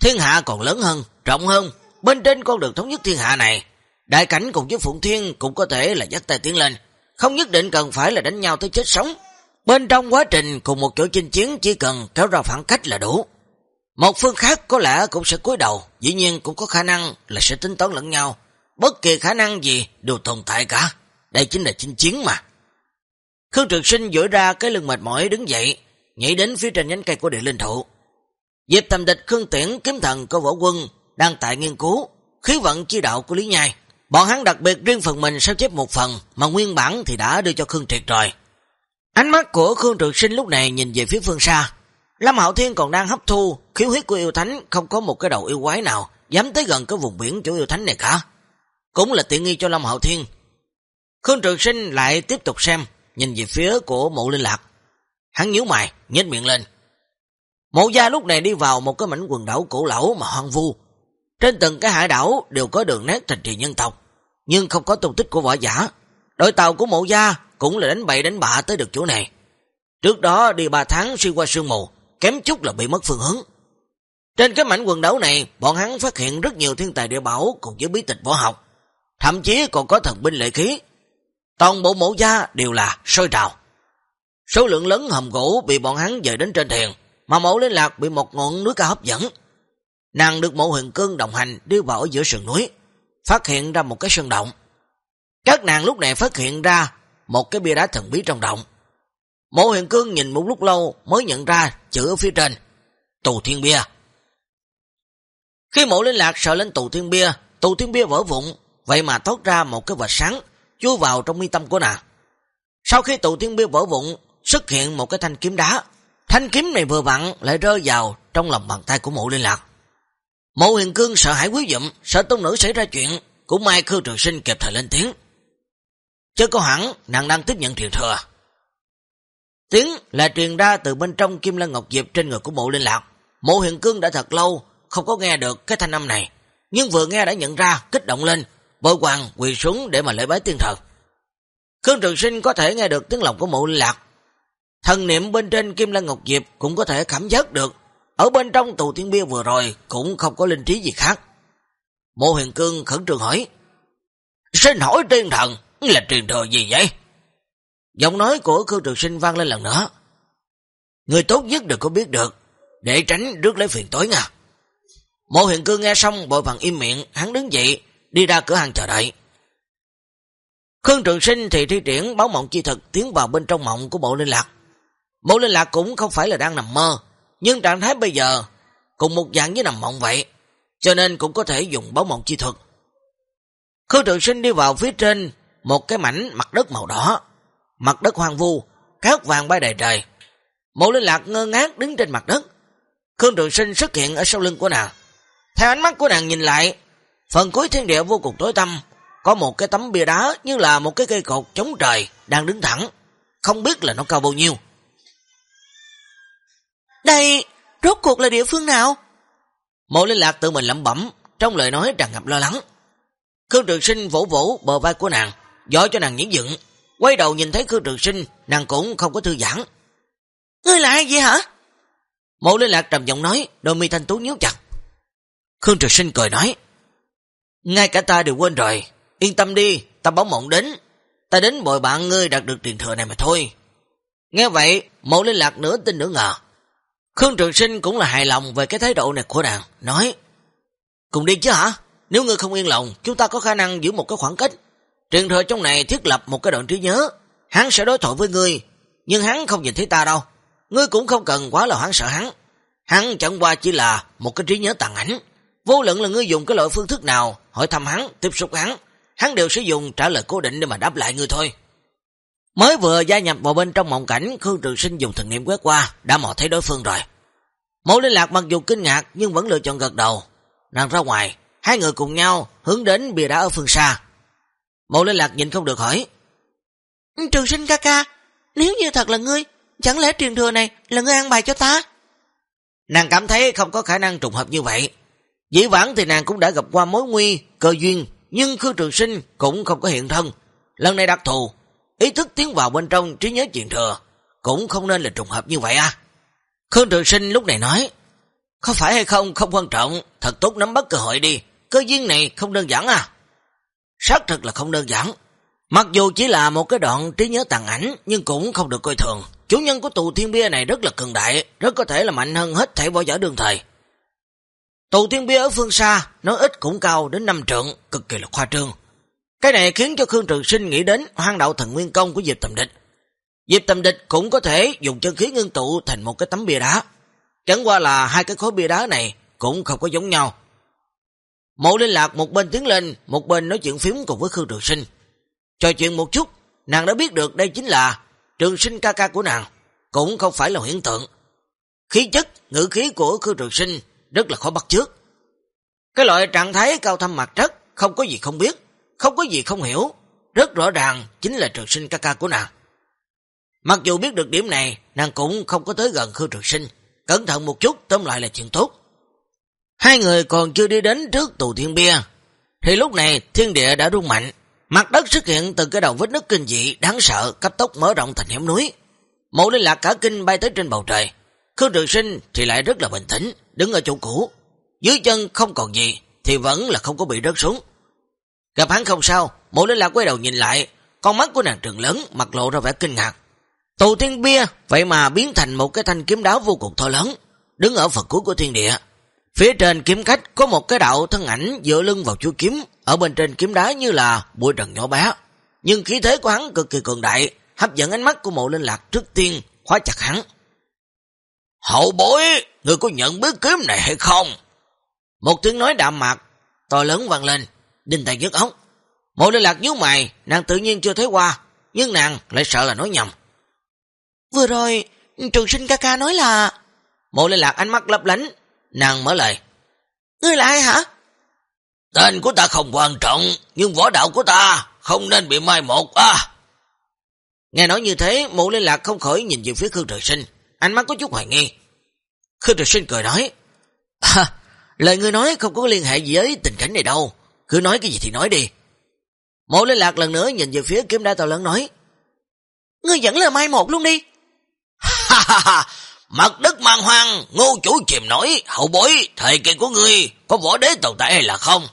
A: Thiên hạ còn lớn hơn, rộng hơn, bên trên con đường thống nhất thiên hạ này, đại cảnh cùng với Phụng Thiên cũng có thể là dắt tay tiến lên, không nhất định cần phải là đánh nhau tới chết sống. Bên trong quá trình cùng một chỗ chinh chiến chỉ cần kéo ra phản cách là đủ. Một phương khác có lẽ cũng sẽ cúi đầu, dĩ nhiên cũng có khả năng là sẽ tính toán lẫn nhau. Bất kỳ khả năng gì đều tồn tại cả. Đây chính là chinh chiến mà. Khương trường Sinh dỗi ra cái lưng mệt mỏi đứng dậy, nhảy đến phía trên nhánh cây của địa linh thụ. Diệp thầm địch Khương Tiễn kiếm thần của võ quân đang tại nghiên cứu, khí vận chi đạo của Lý Nhai. Bọn hắn đặc biệt riêng phần mình sao chép một phần, mà nguyên bản thì đã đưa cho Khương Triệt rồi. Ánh mắt của Khương Trực Sinh lúc này nhìn về phía phương xa. Lâm Hạo Thiên còn đang hấp thu, khiếu huyết của yêu thánh không có một cái đầu yêu quái nào dám tới gần cái vùng biển chỗ yêu thánh này cả. Cũng là tiện nghi cho Lâm Hạo Thiên. Khương Trực Sinh lại tiếp tục xem, nhìn về phía của mộ linh lạc. Hắn nhíu mày, nhếch miệng lên. Mộ gia lúc này đi vào một cái mảnh quần đảo cổ lão mà hoang vu. Trên từng cái hải đảo đều có đường nét thành trì nhân tộc, nhưng không có tung tích của võ giả. Đội tàu của mộ gia cũng là đánh bậy đánh bạ tới được chỗ này. Trước đó đi 3 tháng xuyên qua sương mù, kém chút là bị mất phương hướng. Trên cái mảnh quần đảo này, bọn hắn phát hiện rất nhiều thiên tài địa bảo cùng với bí tịch võ học, thậm chí còn có thần binh lệ khí. Toàn bộ mộ gia đều là sôi trào. Số lượng lớn hầm gỗ bị bọn hắn dời đến trên thuyền, mà mẫu liên lạc bị một ngọn núi cao hấp dẫn. Nàng được mẫu huyền cương đồng hành đưa vào ở giữa sườn núi, phát hiện ra một cái sơn động. Các nàng lúc này phát hiện ra một cái bia đá thần bí trong động. Mộ huyền cương nhìn một lúc lâu mới nhận ra chữ ở phía trên, tù thiên bia. Khi mộ liên lạc sợ lên tù thiên bia, tù thiên bia vỡ vụn, vậy mà thoát ra một cái vật sáng, chui vào trong mi tâm của nàng. Sau khi tù thiên bia vỡ vụn, xuất hiện một cái thanh kiếm đá. Thanh kiếm này vừa vặn lại rơi vào trong lòng bàn tay của mộ liên lạc. Mộ huyền cương sợ hãi quý dụm, sợ tôn nữ xảy ra chuyện, cũng may Khương trường sinh kịp thời lên tiếng. Chứ có hẳn, nàng đang tiếp nhận truyền thừa. Tiếng là truyền ra từ bên trong kim lân ngọc diệp trên người của mộ liên lạc. Mộ huyền cương đã thật lâu không có nghe được cái thanh âm này, nhưng vừa nghe đã nhận ra, kích động lên, bội hoàng quỳ xuống để mà lễ bái tiên thần. Khương Trường Sinh có thể nghe được tiếng lòng của mộ liên lạc. Thần niệm bên trên Kim lan Ngọc Diệp cũng có thể cảm giác được. Ở bên trong tù thiên bia vừa rồi cũng không có linh trí gì khác. Mộ huyền cương khẩn trường hỏi. Xin hỏi tiên thần là truyền thừa gì vậy? Giọng nói của Khương Trường Sinh vang lên lần nữa. Người tốt nhất đừng có biết được, để tránh rước lấy phiền tối nha. Mộ huyền cương nghe xong bội vàng im miệng, hắn đứng dậy, đi ra cửa hàng chờ đợi. Khương Trường Sinh thì thi triển báo mộng chi thực tiến vào bên trong mộng của bộ linh lạc. Bộ linh lạc cũng không phải là đang nằm mơ, nhưng trạng thái bây giờ cùng một dạng với nằm mộng vậy, cho nên cũng có thể dùng báo mộng chi thuật. Khương Trường Sinh đi vào phía trên một cái mảnh mặt đất màu đỏ, mặt đất hoang vu, cát vàng bay đầy trời. Bộ linh lạc ngơ ngác đứng trên mặt đất. Khương Trường Sinh xuất hiện ở sau lưng của nàng. Theo ánh mắt của nàng nhìn lại, phần cuối thiên địa vô cùng tối tăm, có một cái tấm bia đá như là một cái cây cột chống trời đang đứng thẳng, không biết là nó cao bao nhiêu. Đây, rốt cuộc là địa phương nào? Mộ Linh Lạc tự mình lẩm bẩm, trong lời nói tràn ngập lo lắng. Khương Trường Sinh vỗ vỗ bờ vai của nàng, dõi cho nàng nhảy dựng, quay đầu nhìn thấy Khương Trường Sinh, nàng cũng không có thư giãn. Ngươi là ai vậy hả? Mộ Linh Lạc trầm giọng nói, đôi mi thanh tú nhíu chặt. Khương Trường Sinh cười nói, ngay cả ta đều quên rồi, yên tâm đi, ta báo mộng đến, ta đến bồi bạn ngươi đạt được tiền thừa này mà thôi. Nghe vậy, mộ Linh Lạc nửa tin nửa ngờ. Khương Trường Sinh cũng là hài lòng về cái thái độ này của nàng, nói, cùng đi chứ hả? Nếu ngươi không yên lòng, chúng ta có khả năng giữ một cái khoảng cách. Truyền thừa trong này thiết lập một cái đoạn trí nhớ, hắn sẽ đối thoại với ngươi, nhưng hắn không nhìn thấy ta đâu. Ngươi cũng không cần quá là hoảng sợ hắn. Hắn chẳng qua chỉ là một cái trí nhớ tàn ảnh. Vô luận là ngươi dùng cái loại phương thức nào, hỏi thăm hắn, tiếp xúc hắn, hắn đều sẽ dùng trả lời cố định để mà đáp lại ngươi thôi. Mới vừa gia nhập vào bên trong mộng cảnh, Khương Trường Sinh dùng thần niệm quét qua, đã mò thấy đối phương rồi. Mẫu liên lạc mặc dù kinh ngạc nhưng vẫn lựa chọn gật đầu. Nàng ra ngoài, hai người cùng nhau hướng đến bìa đá ở phương xa. Mẫu liên lạc nhìn không được hỏi. Trường Sinh ca ca, nếu như thật là ngươi, chẳng lẽ truyền thừa này là ngươi ăn bài cho ta? Nàng cảm thấy không có khả năng trùng hợp như vậy. Dĩ vãng thì nàng cũng đã gặp qua mối nguy, cơ duyên, nhưng Khương Trường Sinh cũng không có hiện thân. Lần này đặc thù, ý thức tiến vào bên trong trí nhớ chuyện thừa, cũng không nên là trùng hợp như vậy à. Khương Trường Sinh lúc này nói, có phải hay không không quan trọng, thật tốt nắm bắt cơ hội đi, cơ duyên này không đơn giản à. Xác thực là không đơn giản. Mặc dù chỉ là một cái đoạn trí nhớ tàn ảnh, nhưng cũng không được coi thường. Chủ nhân của tù thiên bia này rất là cường đại, rất có thể là mạnh hơn hết thể võ giả đường thời. Tù thiên bia ở phương xa, nó ít cũng cao đến năm trượng, cực kỳ là khoa trương. Cái này khiến cho Khương Trường Sinh nghĩ đến hoang đạo thần nguyên công của Diệp Tầm Địch. Diệp Tầm Địch cũng có thể dùng chân khí ngưng tụ thành một cái tấm bia đá. Chẳng qua là hai cái khối bia đá này cũng không có giống nhau. Mộ liên lạc một bên tiến lên, một bên nói chuyện phím cùng với Khương Trường Sinh. Trò chuyện một chút, nàng đã biết được đây chính là Trường Sinh ca ca của nàng, cũng không phải là hiện tượng. Khí chất, ngữ khí của Khương Trường Sinh rất là khó bắt trước. Cái loại trạng thái cao thâm mặt chất, không có gì không biết, không có gì không hiểu, rất rõ ràng chính là Trường Sinh ca ca của nàng. Mặc dù biết được điểm này, nàng cũng không có tới gần Khương Trường Sinh, cẩn thận một chút tóm lại là chuyện tốt. Hai người còn chưa đi đến trước tù thiên bia, thì lúc này thiên địa đã rung mạnh, mặt đất xuất hiện từ cái đầu vết nứt kinh dị đáng sợ cấp tốc mở rộng thành hẻm núi. Mộ liên lạc cả kinh bay tới trên bầu trời. Khương Trường Sinh thì lại rất là bình tĩnh, đứng ở chỗ cũ. Dưới chân không còn gì, thì vẫn là không có bị rớt xuống. Gặp hắn không sao, mộ linh lạc quay đầu nhìn lại, con mắt của nàng trường lớn, mặt lộ ra vẻ kinh ngạc. Tù thiên bia, vậy mà biến thành một cái thanh kiếm đáo vô cùng to lớn, đứng ở phần cuối của thiên địa. Phía trên kiếm khách có một cái đạo thân ảnh dựa lưng vào chuôi kiếm, ở bên trên kiếm đá như là bụi trần nhỏ bé. Nhưng khí thế của hắn cực kỳ cường đại, hấp dẫn ánh mắt của mộ linh lạc trước tiên, khóa chặt hắn. Hậu bối, người có nhận biết kiếm này hay không? Một tiếng nói đạm mạc, to lớn vang lên, đinh tay nhức ốc. Mộ linh lạc nhíu mày, nàng tự nhiên chưa thấy qua, nhưng nàng lại sợ là nói nhầm. Vừa rồi, trường sinh ca ca nói là... Mộ liên lạc ánh mắt lấp lánh, nàng mở lời. Ngươi là ai hả? Tên của ta không quan trọng, nhưng võ đạo của ta không nên bị mai một à. Nghe nói như thế, mộ liên lạc không khỏi nhìn về phía Khương Trời Sinh, ánh mắt có chút hoài nghi. Khương Trời Sinh cười nói, à, lời ngươi nói không có liên hệ gì với tình cảnh này đâu, cứ nói cái gì thì nói đi. Mộ liên lạc lần nữa nhìn về phía kiếm đá tàu lớn nói, ngươi vẫn là mai một luôn đi. Ha ha ha, mặt đất mang hoang, ngô chủ chìm nổi, hậu bối, thời kỳ của ngươi có võ đế tồn tại hay là không?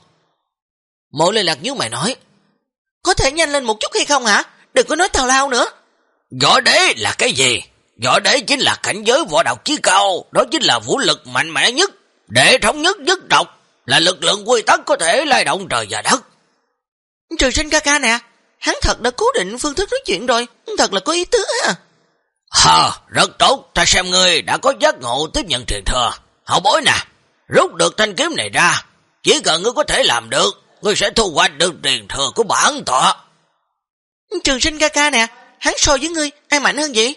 A: Mộ lê lạc nhớ mày nói, có thể nhanh lên một chút hay không hả? Đừng có nói tào lao nữa. Võ đế là cái gì? Võ đế chính là cảnh giới võ đạo chí cao, đó chính là vũ lực mạnh mẽ nhất, để thống nhất nhất độc là lực lượng quy tắc có thể lay động trời và đất. Trời sinh ca ca nè, hắn thật đã cố định phương thức nói chuyện rồi, thật là có ý tứ ha. Hờ, rất tốt, ta xem ngươi đã có giác ngộ tiếp nhận truyền thừa. Hậu bối nè, rút được thanh kiếm này ra, chỉ cần ngươi có thể làm được, ngươi sẽ thu hoạch được truyền thừa của bản tọa. Trường sinh ca ca nè, hắn so với ngươi, ai mạnh hơn gì?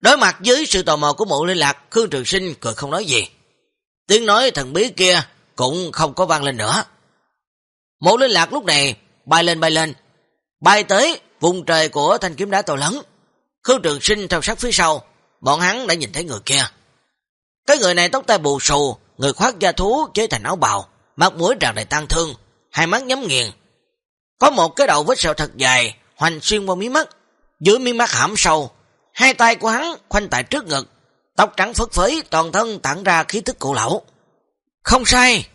A: Đối mặt với sự tò mò của mộ liên lạc, Khương Trường Sinh cười không nói gì. Tiếng nói thần bí kia cũng không có vang lên nữa. Mộ liên lạc lúc này bay lên bay lên, bay tới vùng trời của thanh kiếm đá to lớn. Khương Trường Sinh theo sát phía sau, bọn hắn đã nhìn thấy người kia. Cái người này tóc tai bù xù, người khoác da thú chế thành áo bào, mặt mũi tràn đầy tan thương, hai mắt nhắm nghiền. Có một cái đầu vết sẹo thật dài, hoành xuyên qua mí mắt, dưới mí mắt hãm sâu, hai tay của hắn khoanh tại trước ngực, tóc trắng phất phới, toàn thân tản ra khí tức cổ lão. Không sai,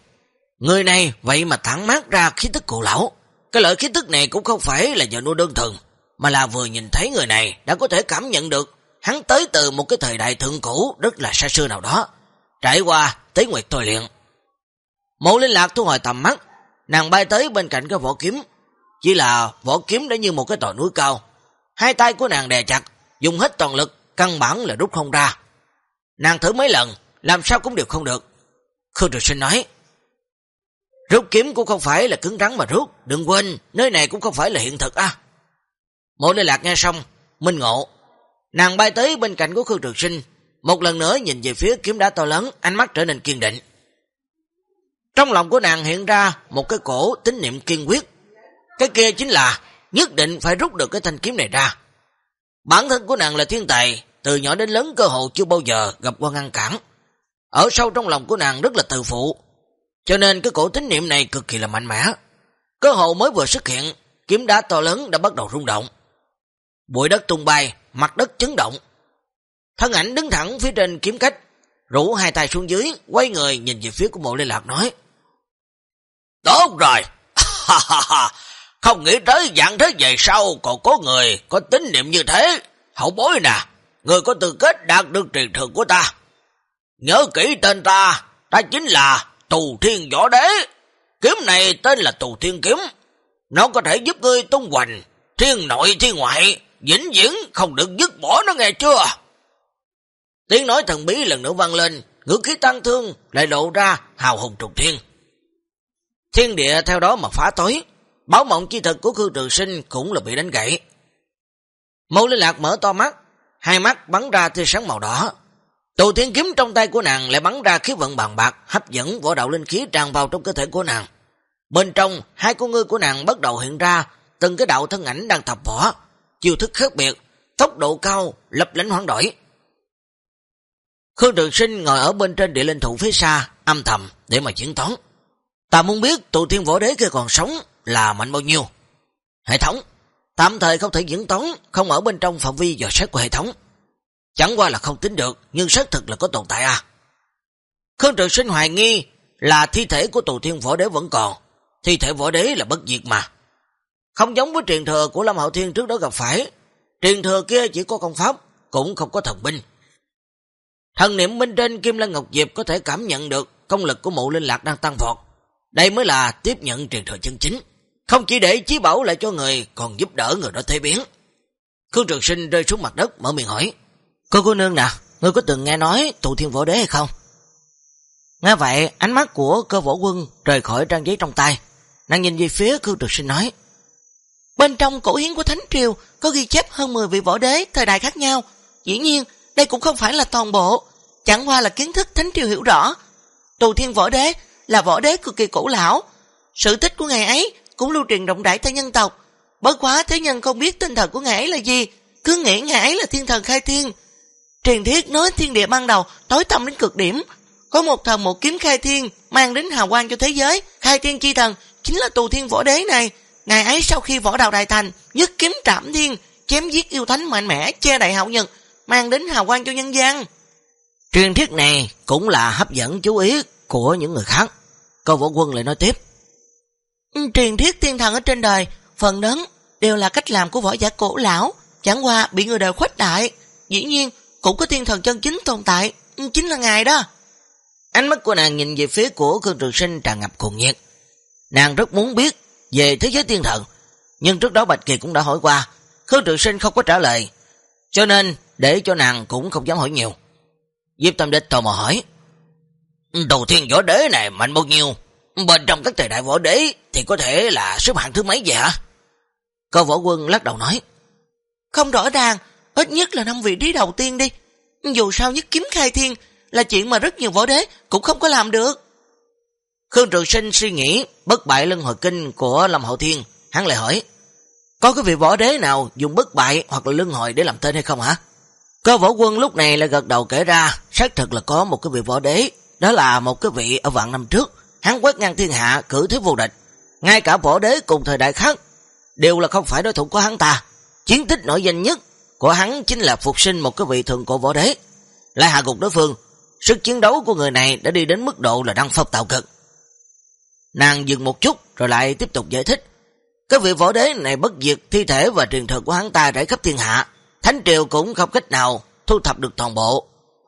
A: người này vậy mà thẳng mát ra khí tức cổ lão. Cái lợi khí tức này cũng không phải là do nuôi đơn thường, mà là vừa nhìn thấy người này đã có thể cảm nhận được hắn tới từ một cái thời đại thượng cổ rất là xa xưa nào đó, trải qua tế nguyệt tôi luyện. Mộ linh lạc thu hồi tầm mắt, nàng bay tới bên cạnh cái vỏ kiếm, chỉ là vỏ kiếm đã như một cái tòa núi cao. Hai tay của nàng đè chặt, dùng hết toàn lực, căn bản là rút không ra. Nàng thử mấy lần, làm sao cũng đều không được. Khương Trường Sinh nói, rút kiếm cũng không phải là cứng rắn mà rút, đừng quên, nơi này cũng không phải là hiện thực à. Mộ Lê Lạc nghe xong, minh ngộ. Nàng bay tới bên cạnh của Khương Trường Sinh, một lần nữa nhìn về phía kiếm đá to lớn, ánh mắt trở nên kiên định. Trong lòng của nàng hiện ra một cái cổ tín niệm kiên quyết. Cái kia chính là nhất định phải rút được cái thanh kiếm này ra. Bản thân của nàng là thiên tài, từ nhỏ đến lớn cơ hội chưa bao giờ gặp qua ngăn cản. Ở sâu trong lòng của nàng rất là tự phụ, cho nên cái cổ tín niệm này cực kỳ là mạnh mẽ. Cơ hội mới vừa xuất hiện, kiếm đá to lớn đã bắt đầu rung động. Bụi đất tung bay, mặt đất chấn động. Thân ảnh đứng thẳng phía trên kiếm cách, rủ hai tay xuống dưới, quay người nhìn về phía của mộ liên lạc nói. Tốt rồi! Không nghĩ tới dạng thế về sau còn có người có tín niệm như thế. Hậu bối nè, người có tư kết đạt được truyền thường của ta. Nhớ kỹ tên ta, ta chính là Tù Thiên Võ Đế. Kiếm này tên là Tù Thiên Kiếm. Nó có thể giúp ngươi tung hoành, thiên nội thiên ngoại, vĩnh viễn không được dứt bỏ nó nghe chưa? Tiếng nói thần bí lần nữa vang lên, ngữ khí tăng thương lại lộ ra hào hùng trục thiên. Thiên địa theo đó mà phá tối, báo mộng chi thực của Khương Trường Sinh cũng là bị đánh gãy. Mẫu Linh Lạc mở to mắt, hai mắt bắn ra tia sáng màu đỏ. Tù thiên kiếm trong tay của nàng lại bắn ra khí vận bàn bạc, hấp dẫn võ đạo linh khí tràn vào trong cơ thể của nàng. Bên trong, hai con ngươi của nàng bắt đầu hiện ra từng cái đạo thân ảnh đang tập võ, chiêu thức khác biệt, tốc độ cao, lập lãnh hoảng đổi. Khương Trường Sinh ngồi ở bên trên địa linh thủ phía xa, âm thầm để mà chiến toán. Ta muốn biết Tù thiên võ đế kia còn sống là mạnh bao nhiêu. Hệ thống, tạm thời không thể diễn toán, không ở bên trong phạm vi dò xét của hệ thống. Chẳng qua là không tính được, nhưng xác thực là có tồn tại à. Khương Trường Sinh hoài nghi là thi thể của tù thiên võ đế vẫn còn. Thi thể võ đế là bất diệt mà. Không giống với truyền thừa của Lâm Hậu Thiên trước đó gặp phải. Truyền thừa kia chỉ có công pháp, cũng không có thần binh. Thần niệm bên trên Kim Lân Ngọc Diệp có thể cảm nhận được công lực của mụ linh lạc đang tăng vọt. Đây mới là tiếp nhận truyền thừa chân chính. Không chỉ để chí bảo lại cho người, còn giúp đỡ người đó thay biến. Khương Trường Sinh rơi xuống mặt đất, mở miệng hỏi. Cô cô nương nè, ngươi có từng nghe nói tụ thiên võ đế hay không? Nghe vậy, ánh mắt của cơ võ quân rời khỏi trang giấy trong tay. Nàng nhìn về phía cư trực Sinh nói. Bên trong cổ hiến của Thánh Triều có ghi chép hơn 10 vị võ đế thời đại khác nhau. Dĩ nhiên, đây cũng không phải là toàn bộ, chẳng qua là kiến thức Thánh Triều hiểu rõ. Tù thiên võ đế là võ đế cực kỳ cổ lão. Sự tích của ngày ấy cũng lưu truyền rộng rãi theo nhân tộc. Bất quá thế nhân không biết tinh thần của ngày ấy là gì, cứ nghĩ ngày ấy là thiên thần khai thiên. Truyền thiết nói thiên địa ban đầu tối tăm đến cực điểm, có một thần một kiếm khai thiên mang đến hào quang cho thế giới, khai thiên chi thần chính là tù thiên võ đế này. Ngày ấy sau khi võ đạo đại thành, nhất kiếm trảm thiên, chém giết yêu thánh mạnh mẽ, che đại hậu nhật, mang đến hào quang cho nhân gian. Truyền thuyết này cũng là hấp dẫn chú ý của những người khác. Câu võ quân lại nói tiếp. Ừ, truyền thuyết thiên thần ở trên đời, phần lớn đều là cách làm của võ giả cổ lão, chẳng qua bị người đời khuếch đại. Dĩ nhiên, cũng có thiên thần chân chính tồn tại, ừ, chính là ngài đó. Ánh mắt của nàng nhìn về phía của Khương Trường Sinh tràn ngập cuồng nhiệt. Nàng rất muốn biết về thế giới thiên thần, nhưng trước đó Bạch Kỳ cũng đã hỏi qua, Khương Trường Sinh không có trả lời, cho nên để cho nàng cũng không dám hỏi nhiều. Diệp Tâm Đích tò mò hỏi, Đầu tiên võ đế này mạnh bao nhiêu? Bên trong các thời đại võ đế thì có thể là xếp hạng thứ mấy vậy hả? Câu võ quân lắc đầu nói, Không rõ ràng, ít nhất là năm vị trí đầu tiên đi. Dù sao nhất kiếm khai thiên là chuyện mà rất nhiều võ đế cũng không có làm được. Khương Trường Sinh suy nghĩ bất bại lưng hồi kinh của Lâm Hậu Thiên, hắn lại hỏi, có cái vị võ đế nào dùng bất bại hoặc là lưng hồi để làm tên hay không hả? Cơ võ quân lúc này là gật đầu kể ra, xác thực là có một cái vị võ đế, đó là một cái vị ở vạn năm trước, hắn quét ngang thiên hạ, cử thế vô địch. Ngay cả võ đế cùng thời đại khác, đều là không phải đối thủ của hắn ta. Chiến tích nổi danh nhất của hắn chính là phục sinh một cái vị thượng cổ võ đế. Lại hạ gục đối phương, sức chiến đấu của người này đã đi đến mức độ là đăng phong tạo cực. Nàng dừng một chút rồi lại tiếp tục giải thích. Cái vị võ đế này bất diệt thi thể và truyền thừa của hắn ta rải khắp thiên hạ. Thánh triều cũng không cách nào thu thập được toàn bộ.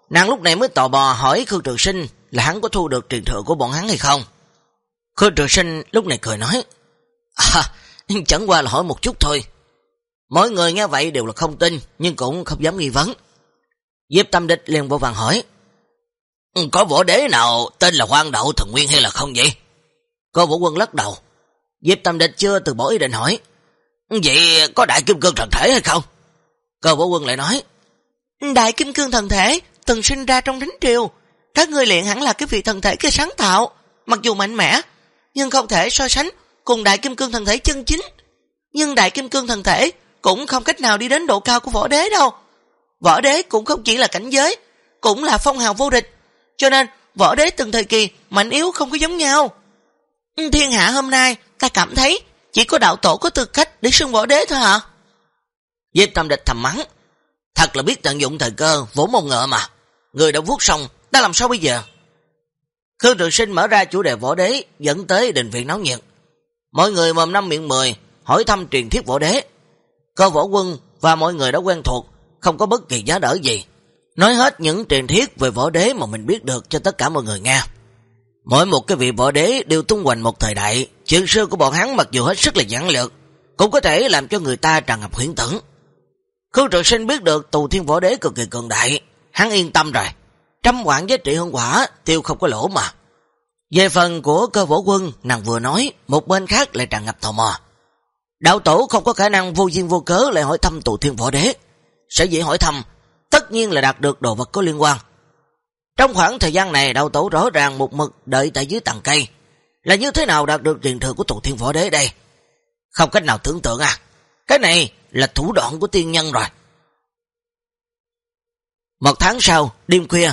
A: Nàng lúc này mới tò bò hỏi Khương Trường Sinh là hắn có thu được truyền thừa của bọn hắn hay không. Khương Trường Sinh lúc này cười nói À, chẳng qua là hỏi một chút thôi. Mỗi người nghe vậy đều là không tin, nhưng cũng không dám nghi vấn. Diệp Tâm Địch liền vô vàng hỏi ừ, Có võ đế nào tên là Hoang Đậu Thần Nguyên hay là không vậy? Cô vũ quân lắc đầu. Diệp Tâm Địch chưa từ bỏ ý định hỏi. Ừ, vậy có đại kim cương thần thể hay không? Cơ vũ quân lại nói. Đại kim cương thần thể từng sinh ra trong thánh triều. Các người luyện hẳn là cái vị thần thể kia sáng tạo. Mặc dù mạnh mẽ, nhưng không thể so sánh cùng đại kim cương thần thể chân chính. Nhưng đại kim cương thần thể cũng không cách nào đi đến độ cao của võ đế đâu. Võ đế cũng không chỉ là cảnh giới, cũng là phong hào vô địch. Cho nên, võ đế từng thời kỳ mạnh yếu không có giống nhau. Thiên hạ hôm nay, ta cảm thấy chỉ có đạo tổ có tư cách để xưng võ đế thôi hả? Diệp Tâm Địch thầm mắng. Thật là biết tận dụng thời cơ, vỗ mông ngựa mà. Người đã vuốt xong, ta làm sao bây giờ? Khương Trường Sinh mở ra chủ đề võ đế, dẫn tới đình viện náo nhiệt. Mọi người mồm năm miệng mười, hỏi thăm truyền thiết võ đế. Cơ võ quân và mọi người đã quen thuộc, không có bất kỳ giá đỡ gì. Nói hết những truyền thiết về võ đế mà mình biết được cho tất cả mọi người nghe. Mỗi một cái vị võ đế đều tung hoành một thời đại, chuyện xưa của bọn hắn mặc dù hết sức là giản lược, cũng có thể làm cho người ta tràn ngập huyễn tưởng. Khương Trường Sinh biết được tù thiên võ đế cực kỳ cường đại, hắn yên tâm rồi. Trăm quản giá trị hương quả, tiêu không có lỗ mà. Về phần của cơ võ quân, nàng vừa nói, một bên khác lại tràn ngập tò mò. Đạo tổ không có khả năng vô duyên vô cớ lại hỏi thăm tù thiên võ đế. Sẽ dễ hỏi thăm, tất nhiên là đạt được đồ vật có liên quan. Trong khoảng thời gian này, đạo tổ rõ ràng một mực đợi tại dưới tầng cây. Là như thế nào đạt được truyền thừa của tù thiên võ đế đây? Không cách nào tưởng tượng à. Cái này là thủ đoạn của tiên nhân rồi. Một tháng sau, đêm khuya,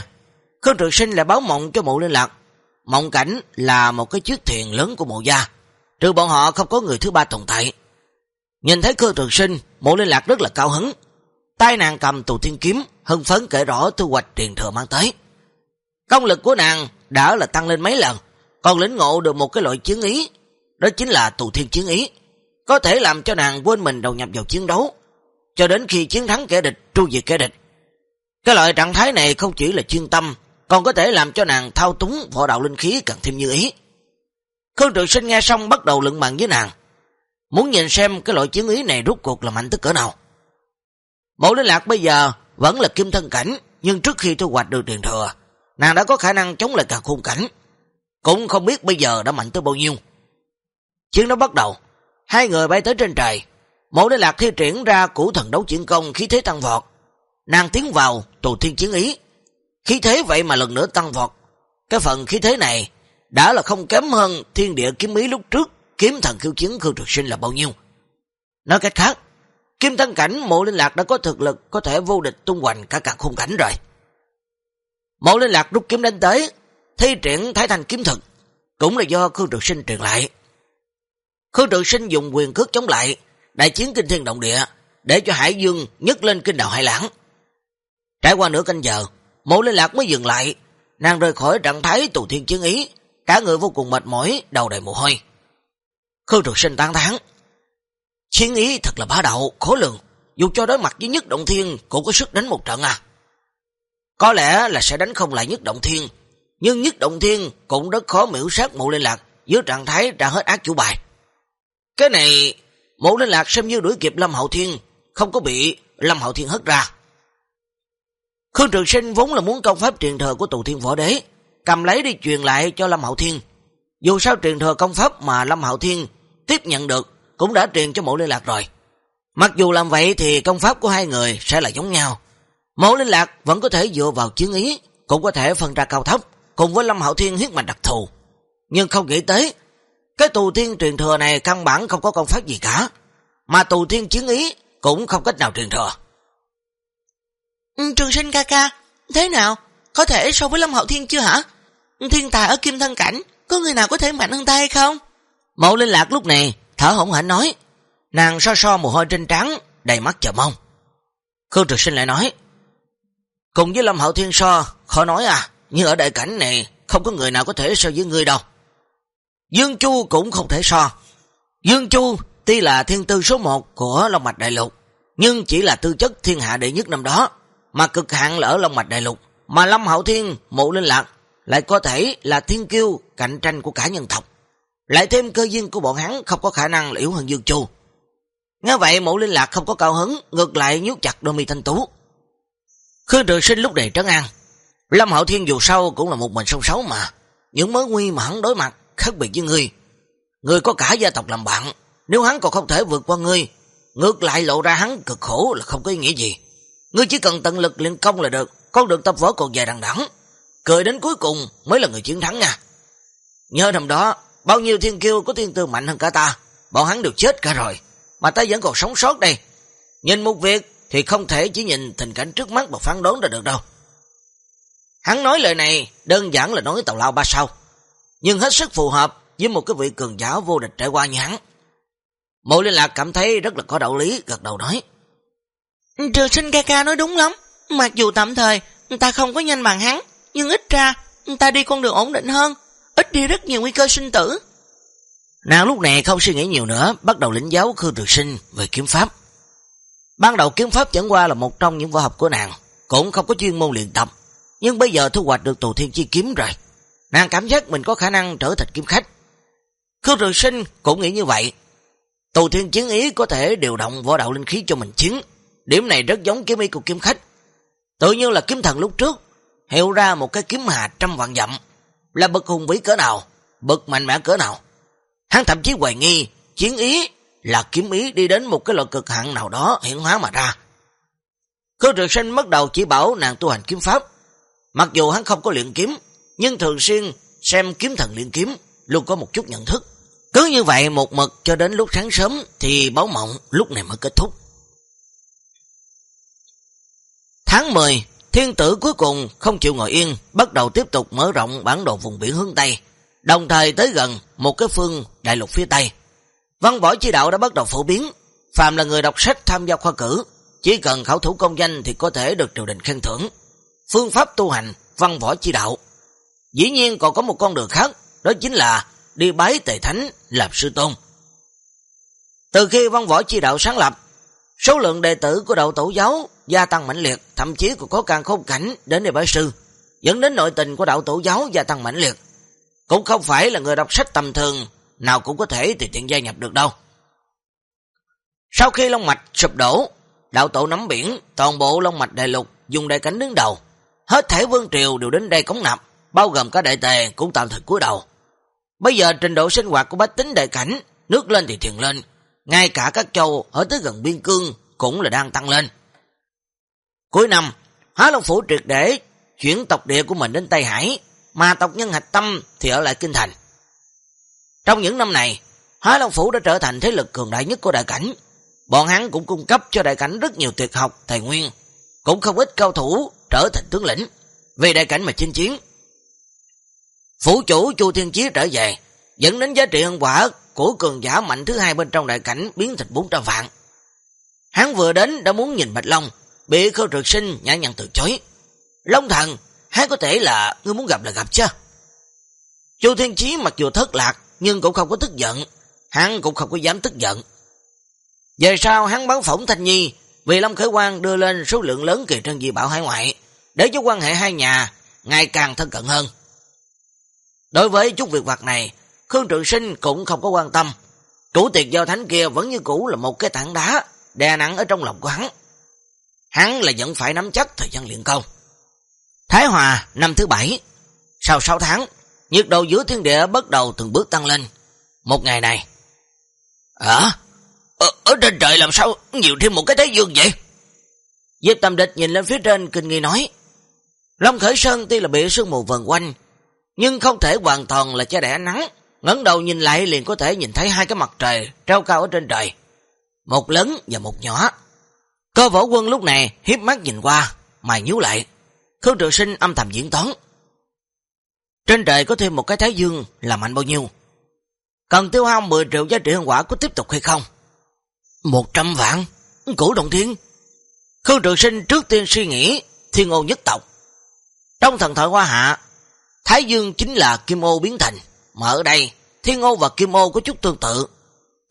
A: Khương Trường Sinh lại báo mộng cho mụ liên lạc. Mộng cảnh là một cái chiếc thuyền lớn của mộ gia. Trừ bọn họ không có người thứ ba tồn tại. Nhìn thấy Khương Trường Sinh, mộ liên lạc rất là cao hứng. Tay nàng cầm tù thiên kiếm, hưng phấn kể rõ thu hoạch truyền thừa mang tới. Công lực của nàng đã là tăng lên mấy lần, còn lĩnh ngộ được một cái loại chiến ý, đó chính là tù thiên chiến ý, có thể làm cho nàng quên mình đầu nhập vào chiến đấu, cho đến khi chiến thắng kẻ địch, tru diệt kẻ địch. Cái loại trạng thái này không chỉ là chuyên tâm, còn có thể làm cho nàng thao túng võ đạo linh khí càng thêm như ý. Khương Trường Sinh nghe xong bắt đầu lựng mạng với nàng, muốn nhìn xem cái loại chiến ý này rút cuộc là mạnh tới cỡ nào. Mẫu liên lạc bây giờ vẫn là kim thân cảnh, nhưng trước khi thu hoạch được tiền thừa, nàng đã có khả năng chống lại cả khung cảnh. Cũng không biết bây giờ đã mạnh tới bao nhiêu. Chiến đấu bắt đầu, hai người bay tới trên trời. Mẫu liên lạc thi triển ra củ thần đấu chiến công khí thế tăng vọt. Nàng tiến vào tù thiên chiến ý. Khí thế vậy mà lần nữa tăng vọt. Cái phần khí thế này đã là không kém hơn thiên địa kiếm ý lúc trước kiếm thần khiêu chiến Khương Trực Sinh là bao nhiêu. Nói cách khác, Kim Thân Cảnh Mộ Linh Lạc đã có thực lực có thể vô địch tung hoành cả cả khung cảnh rồi. Mộ Linh Lạc rút kiếm đánh tới, thi triển thái thành kiếm thực, cũng là do Khương Trực Sinh truyền lại. Khương Trực Sinh dùng quyền cước chống lại, đại chiến kinh thiên động địa, để cho Hải Dương nhấc lên kinh đào Hải Lãng. Trải qua nửa canh giờ, Mộ Linh Lạc mới dừng lại, nàng rời khỏi trạng thái tù thiên chiến ý, cả người vô cùng mệt mỏi, đầu đầy mồ hôi. Khương Trực Sinh tán thán Chiến ý thật là bá đạo, khó lường, dù cho đối mặt với nhất động thiên cũng có sức đánh một trận à. Có lẽ là sẽ đánh không lại nhất động thiên, nhưng nhất động thiên cũng rất khó miễu sát mụ liên lạc dưới trạng thái đã hết ác chủ bài. Cái này, mụ liên lạc xem như đuổi kịp Lâm Hậu Thiên, không có bị Lâm Hậu Thiên hất ra. Khương Trường Sinh vốn là muốn công pháp truyền thừa của tù thiên võ đế, cầm lấy đi truyền lại cho Lâm Hậu Thiên. Dù sao truyền thừa công pháp mà Lâm Hậu Thiên tiếp nhận được cũng đã truyền cho mộ liên lạc rồi. Mặc dù làm vậy thì công pháp của hai người sẽ là giống nhau. Mộ liên lạc vẫn có thể dựa vào chiến ý, cũng có thể phân ra cao thấp, cùng với Lâm Hậu Thiên huyết mạch đặc thù. Nhưng không nghĩ tới, cái tù thiên truyền thừa này căn bản không có công pháp gì cả, mà tù thiên chiến ý cũng không cách nào truyền thừa.
B: Ừ, trường sinh ca ca, thế nào? Có thể so với Lâm Hậu Thiên chưa hả? Thiên tài ở kim thân cảnh, có người nào có thể mạnh hơn ta hay không?
A: Mộ linh lạc lúc này thở hổn hển nói, nàng so so mồ hôi trên trắng, đầy mắt chờ mong. Khương Trực Sinh lại nói, cùng với Lâm Hậu Thiên so, khó nói à, nhưng ở đại cảnh này không có người nào có thể so với người đâu. Dương Chu cũng không thể so. Dương Chu tuy là thiên tư số một của Long Mạch Đại Lục, nhưng chỉ là tư chất thiên hạ đệ nhất năm đó, mà cực hạn là ở Long Mạch Đại Lục, mà Lâm Hậu Thiên, Mộ Linh Lạc lại có thể là thiên kiêu cạnh tranh của cả nhân tộc. Lại thêm cơ duyên của bọn hắn không có khả năng là yếu hơn Dương Chu. Nghe vậy mẫu linh lạc không có cao hứng, ngược lại nhút chặt đôi mi thanh tú. Khương Trường Sinh lúc này trấn an. Lâm Hậu Thiên dù sau cũng là một mình sông sấu mà. Những mối nguy mà hắn đối mặt khác biệt với ngươi. Ngươi có cả gia tộc làm bạn. Nếu hắn còn không thể vượt qua ngươi, ngược lại lộ ra hắn cực khổ là không có ý nghĩa gì. Ngươi chỉ cần tận lực luyện công là được, con được tập võ còn dài đằng đẳng. Cười đến cuối cùng mới là người chiến thắng nha. Nhớ năm đó, Bao nhiêu thiên kiêu có thiên tư mạnh hơn cả ta, bọn hắn đều chết cả rồi, mà ta vẫn còn sống sót đây. Nhìn một việc thì không thể chỉ nhìn tình cảnh trước mắt mà phán đoán ra được đâu. Hắn nói lời này đơn giản là nói tàu lao ba sao, nhưng hết sức phù hợp với một cái vị cường giả vô địch trải qua như hắn. Mộ liên lạc cảm thấy rất là có đạo lý, gật đầu nói.
B: Trường sinh ca ca nói đúng lắm, mặc dù tạm thời ta không có nhanh bằng hắn, nhưng ít ra ta đi con đường ổn định hơn ít đi rất nhiều nguy cơ sinh tử.
A: Nàng lúc này không suy nghĩ nhiều nữa, bắt đầu lĩnh giáo Khương Trường Sinh về kiếm pháp. Ban đầu kiếm pháp chẳng qua là một trong những võ học của nàng, cũng không có chuyên môn luyện tập, nhưng bây giờ thu hoạch được tù thiên chi kiếm rồi. Nàng cảm giác mình có khả năng trở thành kiếm khách. Khương Trường Sinh cũng nghĩ như vậy. Tù thiên chiến ý có thể điều động võ đạo linh khí cho mình chiến. Điểm này rất giống kiếm ý của kiếm khách. Tự như là kiếm thần lúc trước, hiệu ra một cái kiếm hà trăm vạn dặm, là bậc hùng vĩ cỡ nào, bậc mạnh mẽ cỡ nào. Hắn thậm chí hoài nghi, chiến ý là kiếm ý đi đến một cái loại cực hạn nào đó hiện hóa mà ra. Khương trường sinh bắt đầu chỉ bảo nàng tu hành kiếm pháp. Mặc dù hắn không có luyện kiếm, nhưng thường xuyên xem kiếm thần luyện kiếm, luôn có một chút nhận thức. Cứ như vậy một mực cho đến lúc sáng sớm thì báo mộng lúc này mới kết thúc. Tháng 10, thiên tử cuối cùng không chịu ngồi yên, bắt đầu tiếp tục mở rộng bản đồ vùng biển hướng Tây, đồng thời tới gần một cái phương đại lục phía Tây. Văn võ chi đạo đã bắt đầu phổ biến, phàm là người đọc sách tham gia khoa cử, chỉ cần khảo thủ công danh thì có thể được triều đình khen thưởng. Phương pháp tu hành, văn võ chi đạo. Dĩ nhiên còn có một con đường khác, đó chính là đi bái tề thánh làm sư tôn. Từ khi văn võ chi đạo sáng lập, số lượng đệ tử của đạo tổ giáo gia tăng mãnh liệt, thậm chí còn có càng khốc cảnh đến đây bái sư, dẫn đến nội tình của đạo tổ giáo gia tăng mãnh liệt. Cũng không phải là người đọc sách tầm thường, nào cũng có thể tùy tiện gia nhập được đâu. Sau khi Long Mạch sụp đổ, đạo tổ nắm biển, toàn bộ Long Mạch đại lục dùng đại cảnh đứng đầu. Hết thể vương triều đều đến đây cống nạp, bao gồm cả đại tề cũng tạm thời cuối đầu. Bây giờ trình độ sinh hoạt của bách tính đại cảnh, nước lên thì thiền lên, ngay cả các châu ở tới gần biên cương cũng là đang tăng lên. Cuối năm, Hóa Long Phủ triệt để chuyển tộc địa của mình đến Tây Hải, mà tộc nhân hạch tâm thì ở lại Kinh Thành. Trong những năm này, Hóa Long Phủ đã trở thành thế lực cường đại nhất của đại cảnh. Bọn hắn cũng cung cấp cho đại cảnh rất nhiều tuyệt học, tài nguyên, cũng không ít cao thủ trở thành tướng lĩnh, vì đại cảnh mà chinh chiến. Phủ chủ Chu Thiên Chí trở về, dẫn đến giá trị ân quả của cường giả mạnh thứ hai bên trong đại cảnh biến thành 400 vạn. Hắn vừa đến đã muốn nhìn Bạch Long, bị khâu trực sinh nhã nhặn từ chối. Long thần, hắn có thể là ngươi muốn gặp là gặp chứ. Chu Thiên Chí mặc dù thất lạc, nhưng cũng không có tức giận, hắn cũng không có dám tức giận. Về sau hắn bắn phỏng Thanh Nhi, vì Long Khởi Quang đưa lên số lượng lớn kỳ trân dị bảo hải ngoại, để cho quan hệ hai nhà ngày càng thân cận hơn. Đối với chút việc vặt này, Khương Trường Sinh cũng không có quan tâm. Chủ tiệc giao thánh kia vẫn như cũ là một cái tảng đá, đè nặng ở trong lòng của hắn. Hắn là vẫn phải nắm chắc thời gian luyện công. Thái Hòa năm thứ bảy, sau 6 tháng, nhiệt độ giữa thiên địa bắt đầu từng bước tăng lên. Một ngày này, ở, ở, ờ, ở trên trời làm sao nhiều thêm một cái thái dương vậy? Diệp Tâm Địch nhìn lên phía trên kinh nghi nói, Long Khởi Sơn tuy là bị sương mù vần quanh, nhưng không thể hoàn toàn là che đẻ ánh nắng. ngấn đầu nhìn lại liền có thể nhìn thấy hai cái mặt trời treo cao ở trên trời. Một lớn và một nhỏ. Cơ võ quân lúc này hiếp mắt nhìn qua, mày nhú lại. Khương trường sinh âm thầm diễn toán. Trên trời có thêm một cái thái dương là mạnh bao nhiêu? Cần tiêu hao 10 triệu giá trị hương quả có tiếp tục hay không? 100 vạn? Củ động thiên? Khương trường sinh trước tiên suy nghĩ thiên ô nhất tộc. Trong thần thoại hoa hạ, Thái Dương chính là Kim Ô biến thành, mà ở đây, Thiên Ô và Kim Ô có chút tương tự.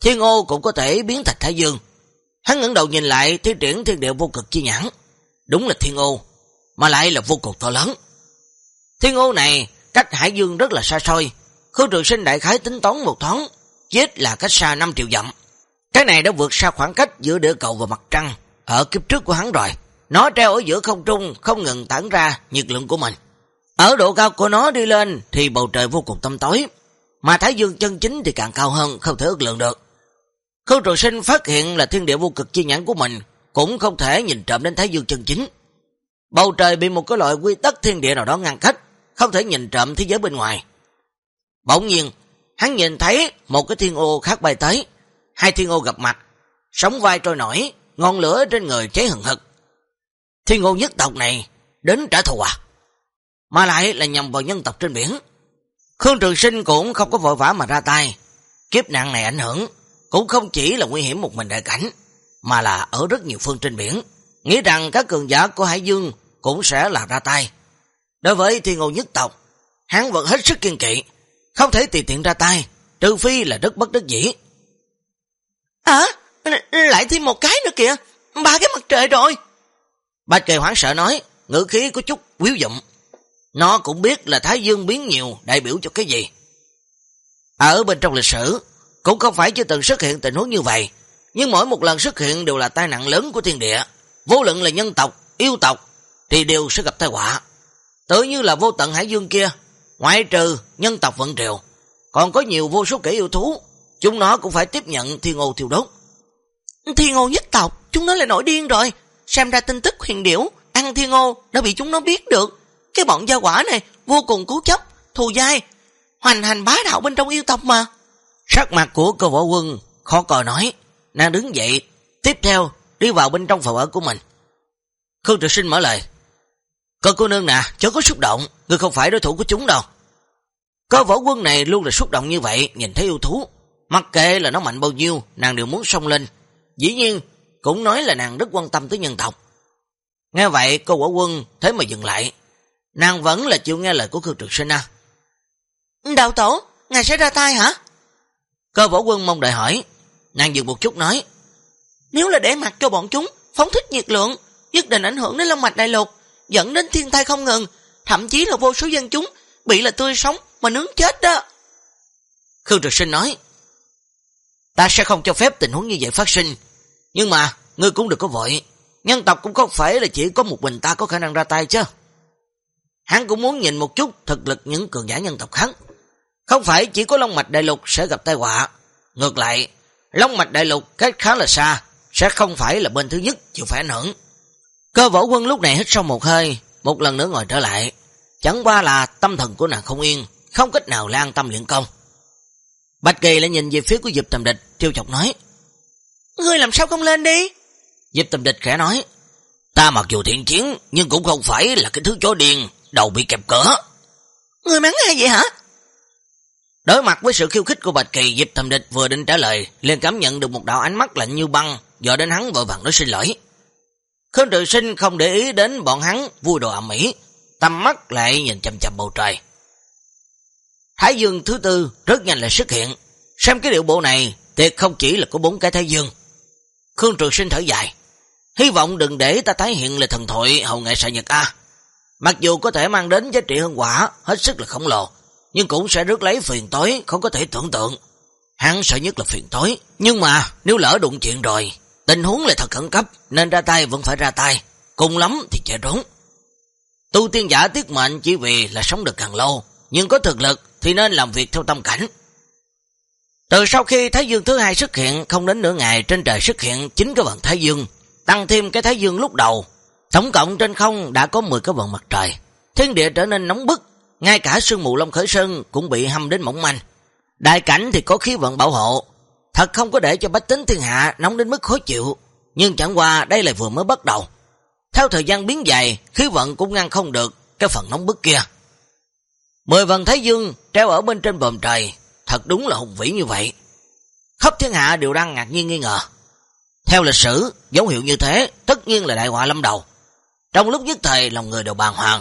A: Thiên Ô cũng có thể biến thành Thái Dương. Hắn ngẩng đầu nhìn lại thi triển thiên địa vô cực chi nhãn. Đúng là Thiên Ô, mà lại là vô cực to lớn. Thiên Ô này cách Hải Dương rất là xa xôi. Khương Trường Sinh đại khái tính toán một thoáng, chết là cách xa 5 triệu dặm. Cái này đã vượt xa khoảng cách giữa địa cầu và mặt trăng ở kiếp trước của hắn rồi. Nó treo ở giữa không trung, không ngừng tản ra nhiệt lượng của mình. Ở độ cao của nó đi lên thì bầu trời vô cùng tăm tối, mà Thái Dương chân chính thì càng cao hơn, không thể ước lượng được. Khương trường sinh phát hiện là thiên địa vô cực chi nhãn của mình cũng không thể nhìn trộm đến Thái Dương chân chính. Bầu trời bị một cái loại quy tắc thiên địa nào đó ngăn cách, không thể nhìn trộm thế giới bên ngoài. Bỗng nhiên, hắn nhìn thấy một cái thiên ô khác bay tới, hai thiên ô gặp mặt, sóng vai trôi nổi, ngọn lửa trên người cháy hừng hực. Thiên ô nhất tộc này đến trả thù à? mà lại là nhằm vào nhân tộc trên biển. Khương Trường Sinh cũng không có vội vã mà ra tay. Kiếp nạn này ảnh hưởng cũng không chỉ là nguy hiểm một mình đại cảnh, mà là ở rất nhiều phương trên biển. Nghĩ rằng các cường giả của Hải Dương cũng sẽ là ra tay. Đối với thiên ngô nhất tộc, hắn vẫn hết sức kiên kỵ, không thể tùy tiện ra tay, trừ phi là rất bất đắc dĩ. À, lại thêm một cái nữa kìa, ba cái mặt trời rồi. Bạch Kỳ hoảng sợ nói, ngữ khí có chút quyếu dụng. Nó cũng biết là Thái Dương biến nhiều đại biểu cho cái gì. Ở bên trong lịch sử, cũng không phải chưa từng xuất hiện tình huống như vậy, nhưng mỗi một lần xuất hiện đều là tai nạn lớn của thiên địa. Vô luận là nhân tộc, yêu tộc, thì đều sẽ gặp tai họa. Tự như là vô tận Hải Dương kia, Ngoại trừ nhân tộc vận triều, còn có nhiều vô số kẻ yêu thú, chúng nó cũng phải tiếp nhận thiên ô thiêu đốt.
B: Thiên ô nhất tộc, chúng nó lại nổi điên rồi. Xem ra tin tức huyền điểu, ăn thiên ô đã bị chúng nó biết được. Cái bọn gia quả này vô cùng cố chấp, thù dai, hoành hành bá đạo bên trong yêu tộc mà.
A: Sắc mặt của cơ võ quân khó coi nói, nàng đứng dậy, tiếp theo đi vào bên trong phòng ở của mình. Khương Trực Sinh mở lời, Cơ cô nương nè, chớ có xúc động, ngươi không phải đối thủ của chúng đâu. Cơ võ quân này luôn là xúc động như vậy, nhìn thấy yêu thú. Mặc kệ là nó mạnh bao nhiêu, nàng đều muốn xông lên. Dĩ nhiên, cũng nói là nàng rất quan tâm tới nhân tộc. Nghe vậy, cơ võ quân thế mà dừng lại. Nàng vẫn là chịu nghe lời của Khương Trực Sinh à.
B: Đạo tổ, ngài sẽ ra tay hả?
A: Cơ võ quân mong đợi hỏi. Nàng dừng một chút nói.
B: Nếu là để mặt cho bọn chúng phóng thích nhiệt lượng, nhất định ảnh hưởng đến Long Mạch Đại Lục, dẫn đến thiên tai không ngừng, thậm chí là vô số dân chúng bị là tươi sống mà nướng chết đó.
A: Khương Trực Sinh nói, ta sẽ không cho phép tình huống như vậy phát sinh, nhưng mà ngươi cũng đừng có vội, nhân tộc cũng không phải là chỉ có một mình ta có khả năng ra tay chứ. Hắn cũng muốn nhìn một chút thực lực những cường giả nhân tộc khác. Không phải chỉ có Long Mạch Đại Lục sẽ gặp tai họa. Ngược lại, Long Mạch Đại Lục cách khá là xa, sẽ không phải là bên thứ nhất chịu phải ảnh hưởng. Cơ võ quân lúc này hít sâu một hơi, một lần nữa ngồi trở lại. Chẳng qua là tâm thần của nàng không yên, không cách nào lan tâm luyện công. Bạch Kỳ lại nhìn về phía của Diệp Tầm Địch, trêu chọc nói.
B: Ngươi làm sao không lên đi?
A: Diệp Tầm Địch khẽ nói. Ta mặc dù thiện chiến, nhưng cũng không phải là cái thứ chó điên, đầu bị kẹp cỡ.
B: Ngươi mắng ai vậy hả?
A: Đối mặt với sự khiêu khích của Bạch Kỳ, Diệp thầm Địch vừa định trả lời, liền cảm nhận được một đạo ánh mắt lạnh như băng, dò đến hắn vội vàng nói xin lỗi. Khương Trường Sinh không để ý đến bọn hắn vui đồ ẩm mỹ, tầm mắt lại nhìn chầm chầm bầu trời. Thái dương thứ tư rất nhanh lại xuất hiện, xem cái điệu bộ này tuyệt không chỉ là có bốn cái Thái dương. Khương Trường Sinh thở dài, hy vọng đừng để ta tái hiện là thần thoại hậu nghệ sợ nhật A. Mặc dù có thể mang đến giá trị hơn quả, hết sức là khổng lồ, nhưng cũng sẽ rước lấy phiền tối, không có thể tưởng tượng. Hắn sợ nhất là phiền tối, nhưng mà nếu lỡ đụng chuyện rồi, Tình huống là thật khẩn cấp, nên ra tay vẫn phải ra tay, cùng lắm thì chạy trốn. Tu tiên giả tiết mệnh chỉ vì là sống được càng lâu, nhưng có thực lực thì nên làm việc theo tâm cảnh. Từ sau khi Thái Dương thứ hai xuất hiện, không đến nửa ngày trên trời xuất hiện chính cái vận Thái Dương, tăng thêm cái Thái Dương lúc đầu, tổng cộng trên không đã có 10 cái vận mặt trời. Thiên địa trở nên nóng bức, ngay cả sương mù Long Khởi Sơn cũng bị hâm đến mỏng manh. Đại cảnh thì có khí vận bảo hộ, Thật không có để cho bách tính thiên hạ nóng đến mức khó chịu, nhưng chẳng qua đây là vừa mới bắt đầu. Theo thời gian biến dài, khí vận cũng ngăn không được cái phần nóng bức kia. Mười vần Thái Dương treo ở bên trên bồm trời, thật đúng là hùng vĩ như vậy. Khắp thiên hạ đều đang ngạc nhiên nghi ngờ. Theo lịch sử, dấu hiệu như thế tất nhiên là đại họa lâm đầu. Trong lúc nhất thời lòng người đều bàng hoàng.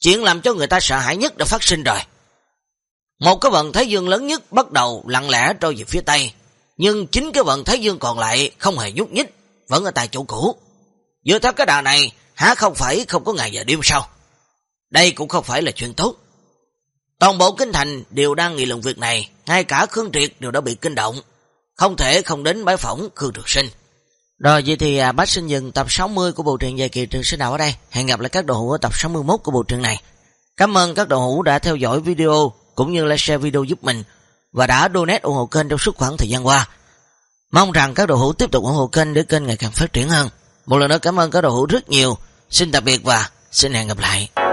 A: Chuyện làm cho người ta sợ hãi nhất đã phát sinh rồi. Một cái vận Thái Dương lớn nhất bắt đầu lặng lẽ trôi về phía Tây, nhưng chính cái vận Thái Dương còn lại không hề nhúc nhích, vẫn ở tại chỗ cũ. Dựa theo cái đà này, há không phải không có ngày và đêm sau Đây cũng không phải là chuyện tốt. Toàn bộ kinh thành đều đang nghị luận việc này, ngay cả Khương Triệt đều đã bị kinh động, không thể không đến bái phỏng Khương Trực Sinh. Rồi vậy thì à, bác sinh dừng tập 60 của bộ truyện dài kỳ trường sinh đạo ở đây. Hẹn gặp lại các đồ hữu ở tập 61 của bộ truyện này. Cảm ơn các đồ hữu đã theo dõi video cũng như like share video giúp mình và đã donate ủng hộ kênh trong suốt khoảng thời gian qua. Mong rằng các đồ hữu tiếp tục ủng hộ kênh để kênh ngày càng phát triển hơn. Một lần nữa cảm ơn các đồ hữu rất nhiều. Xin tạm biệt và xin hẹn gặp lại.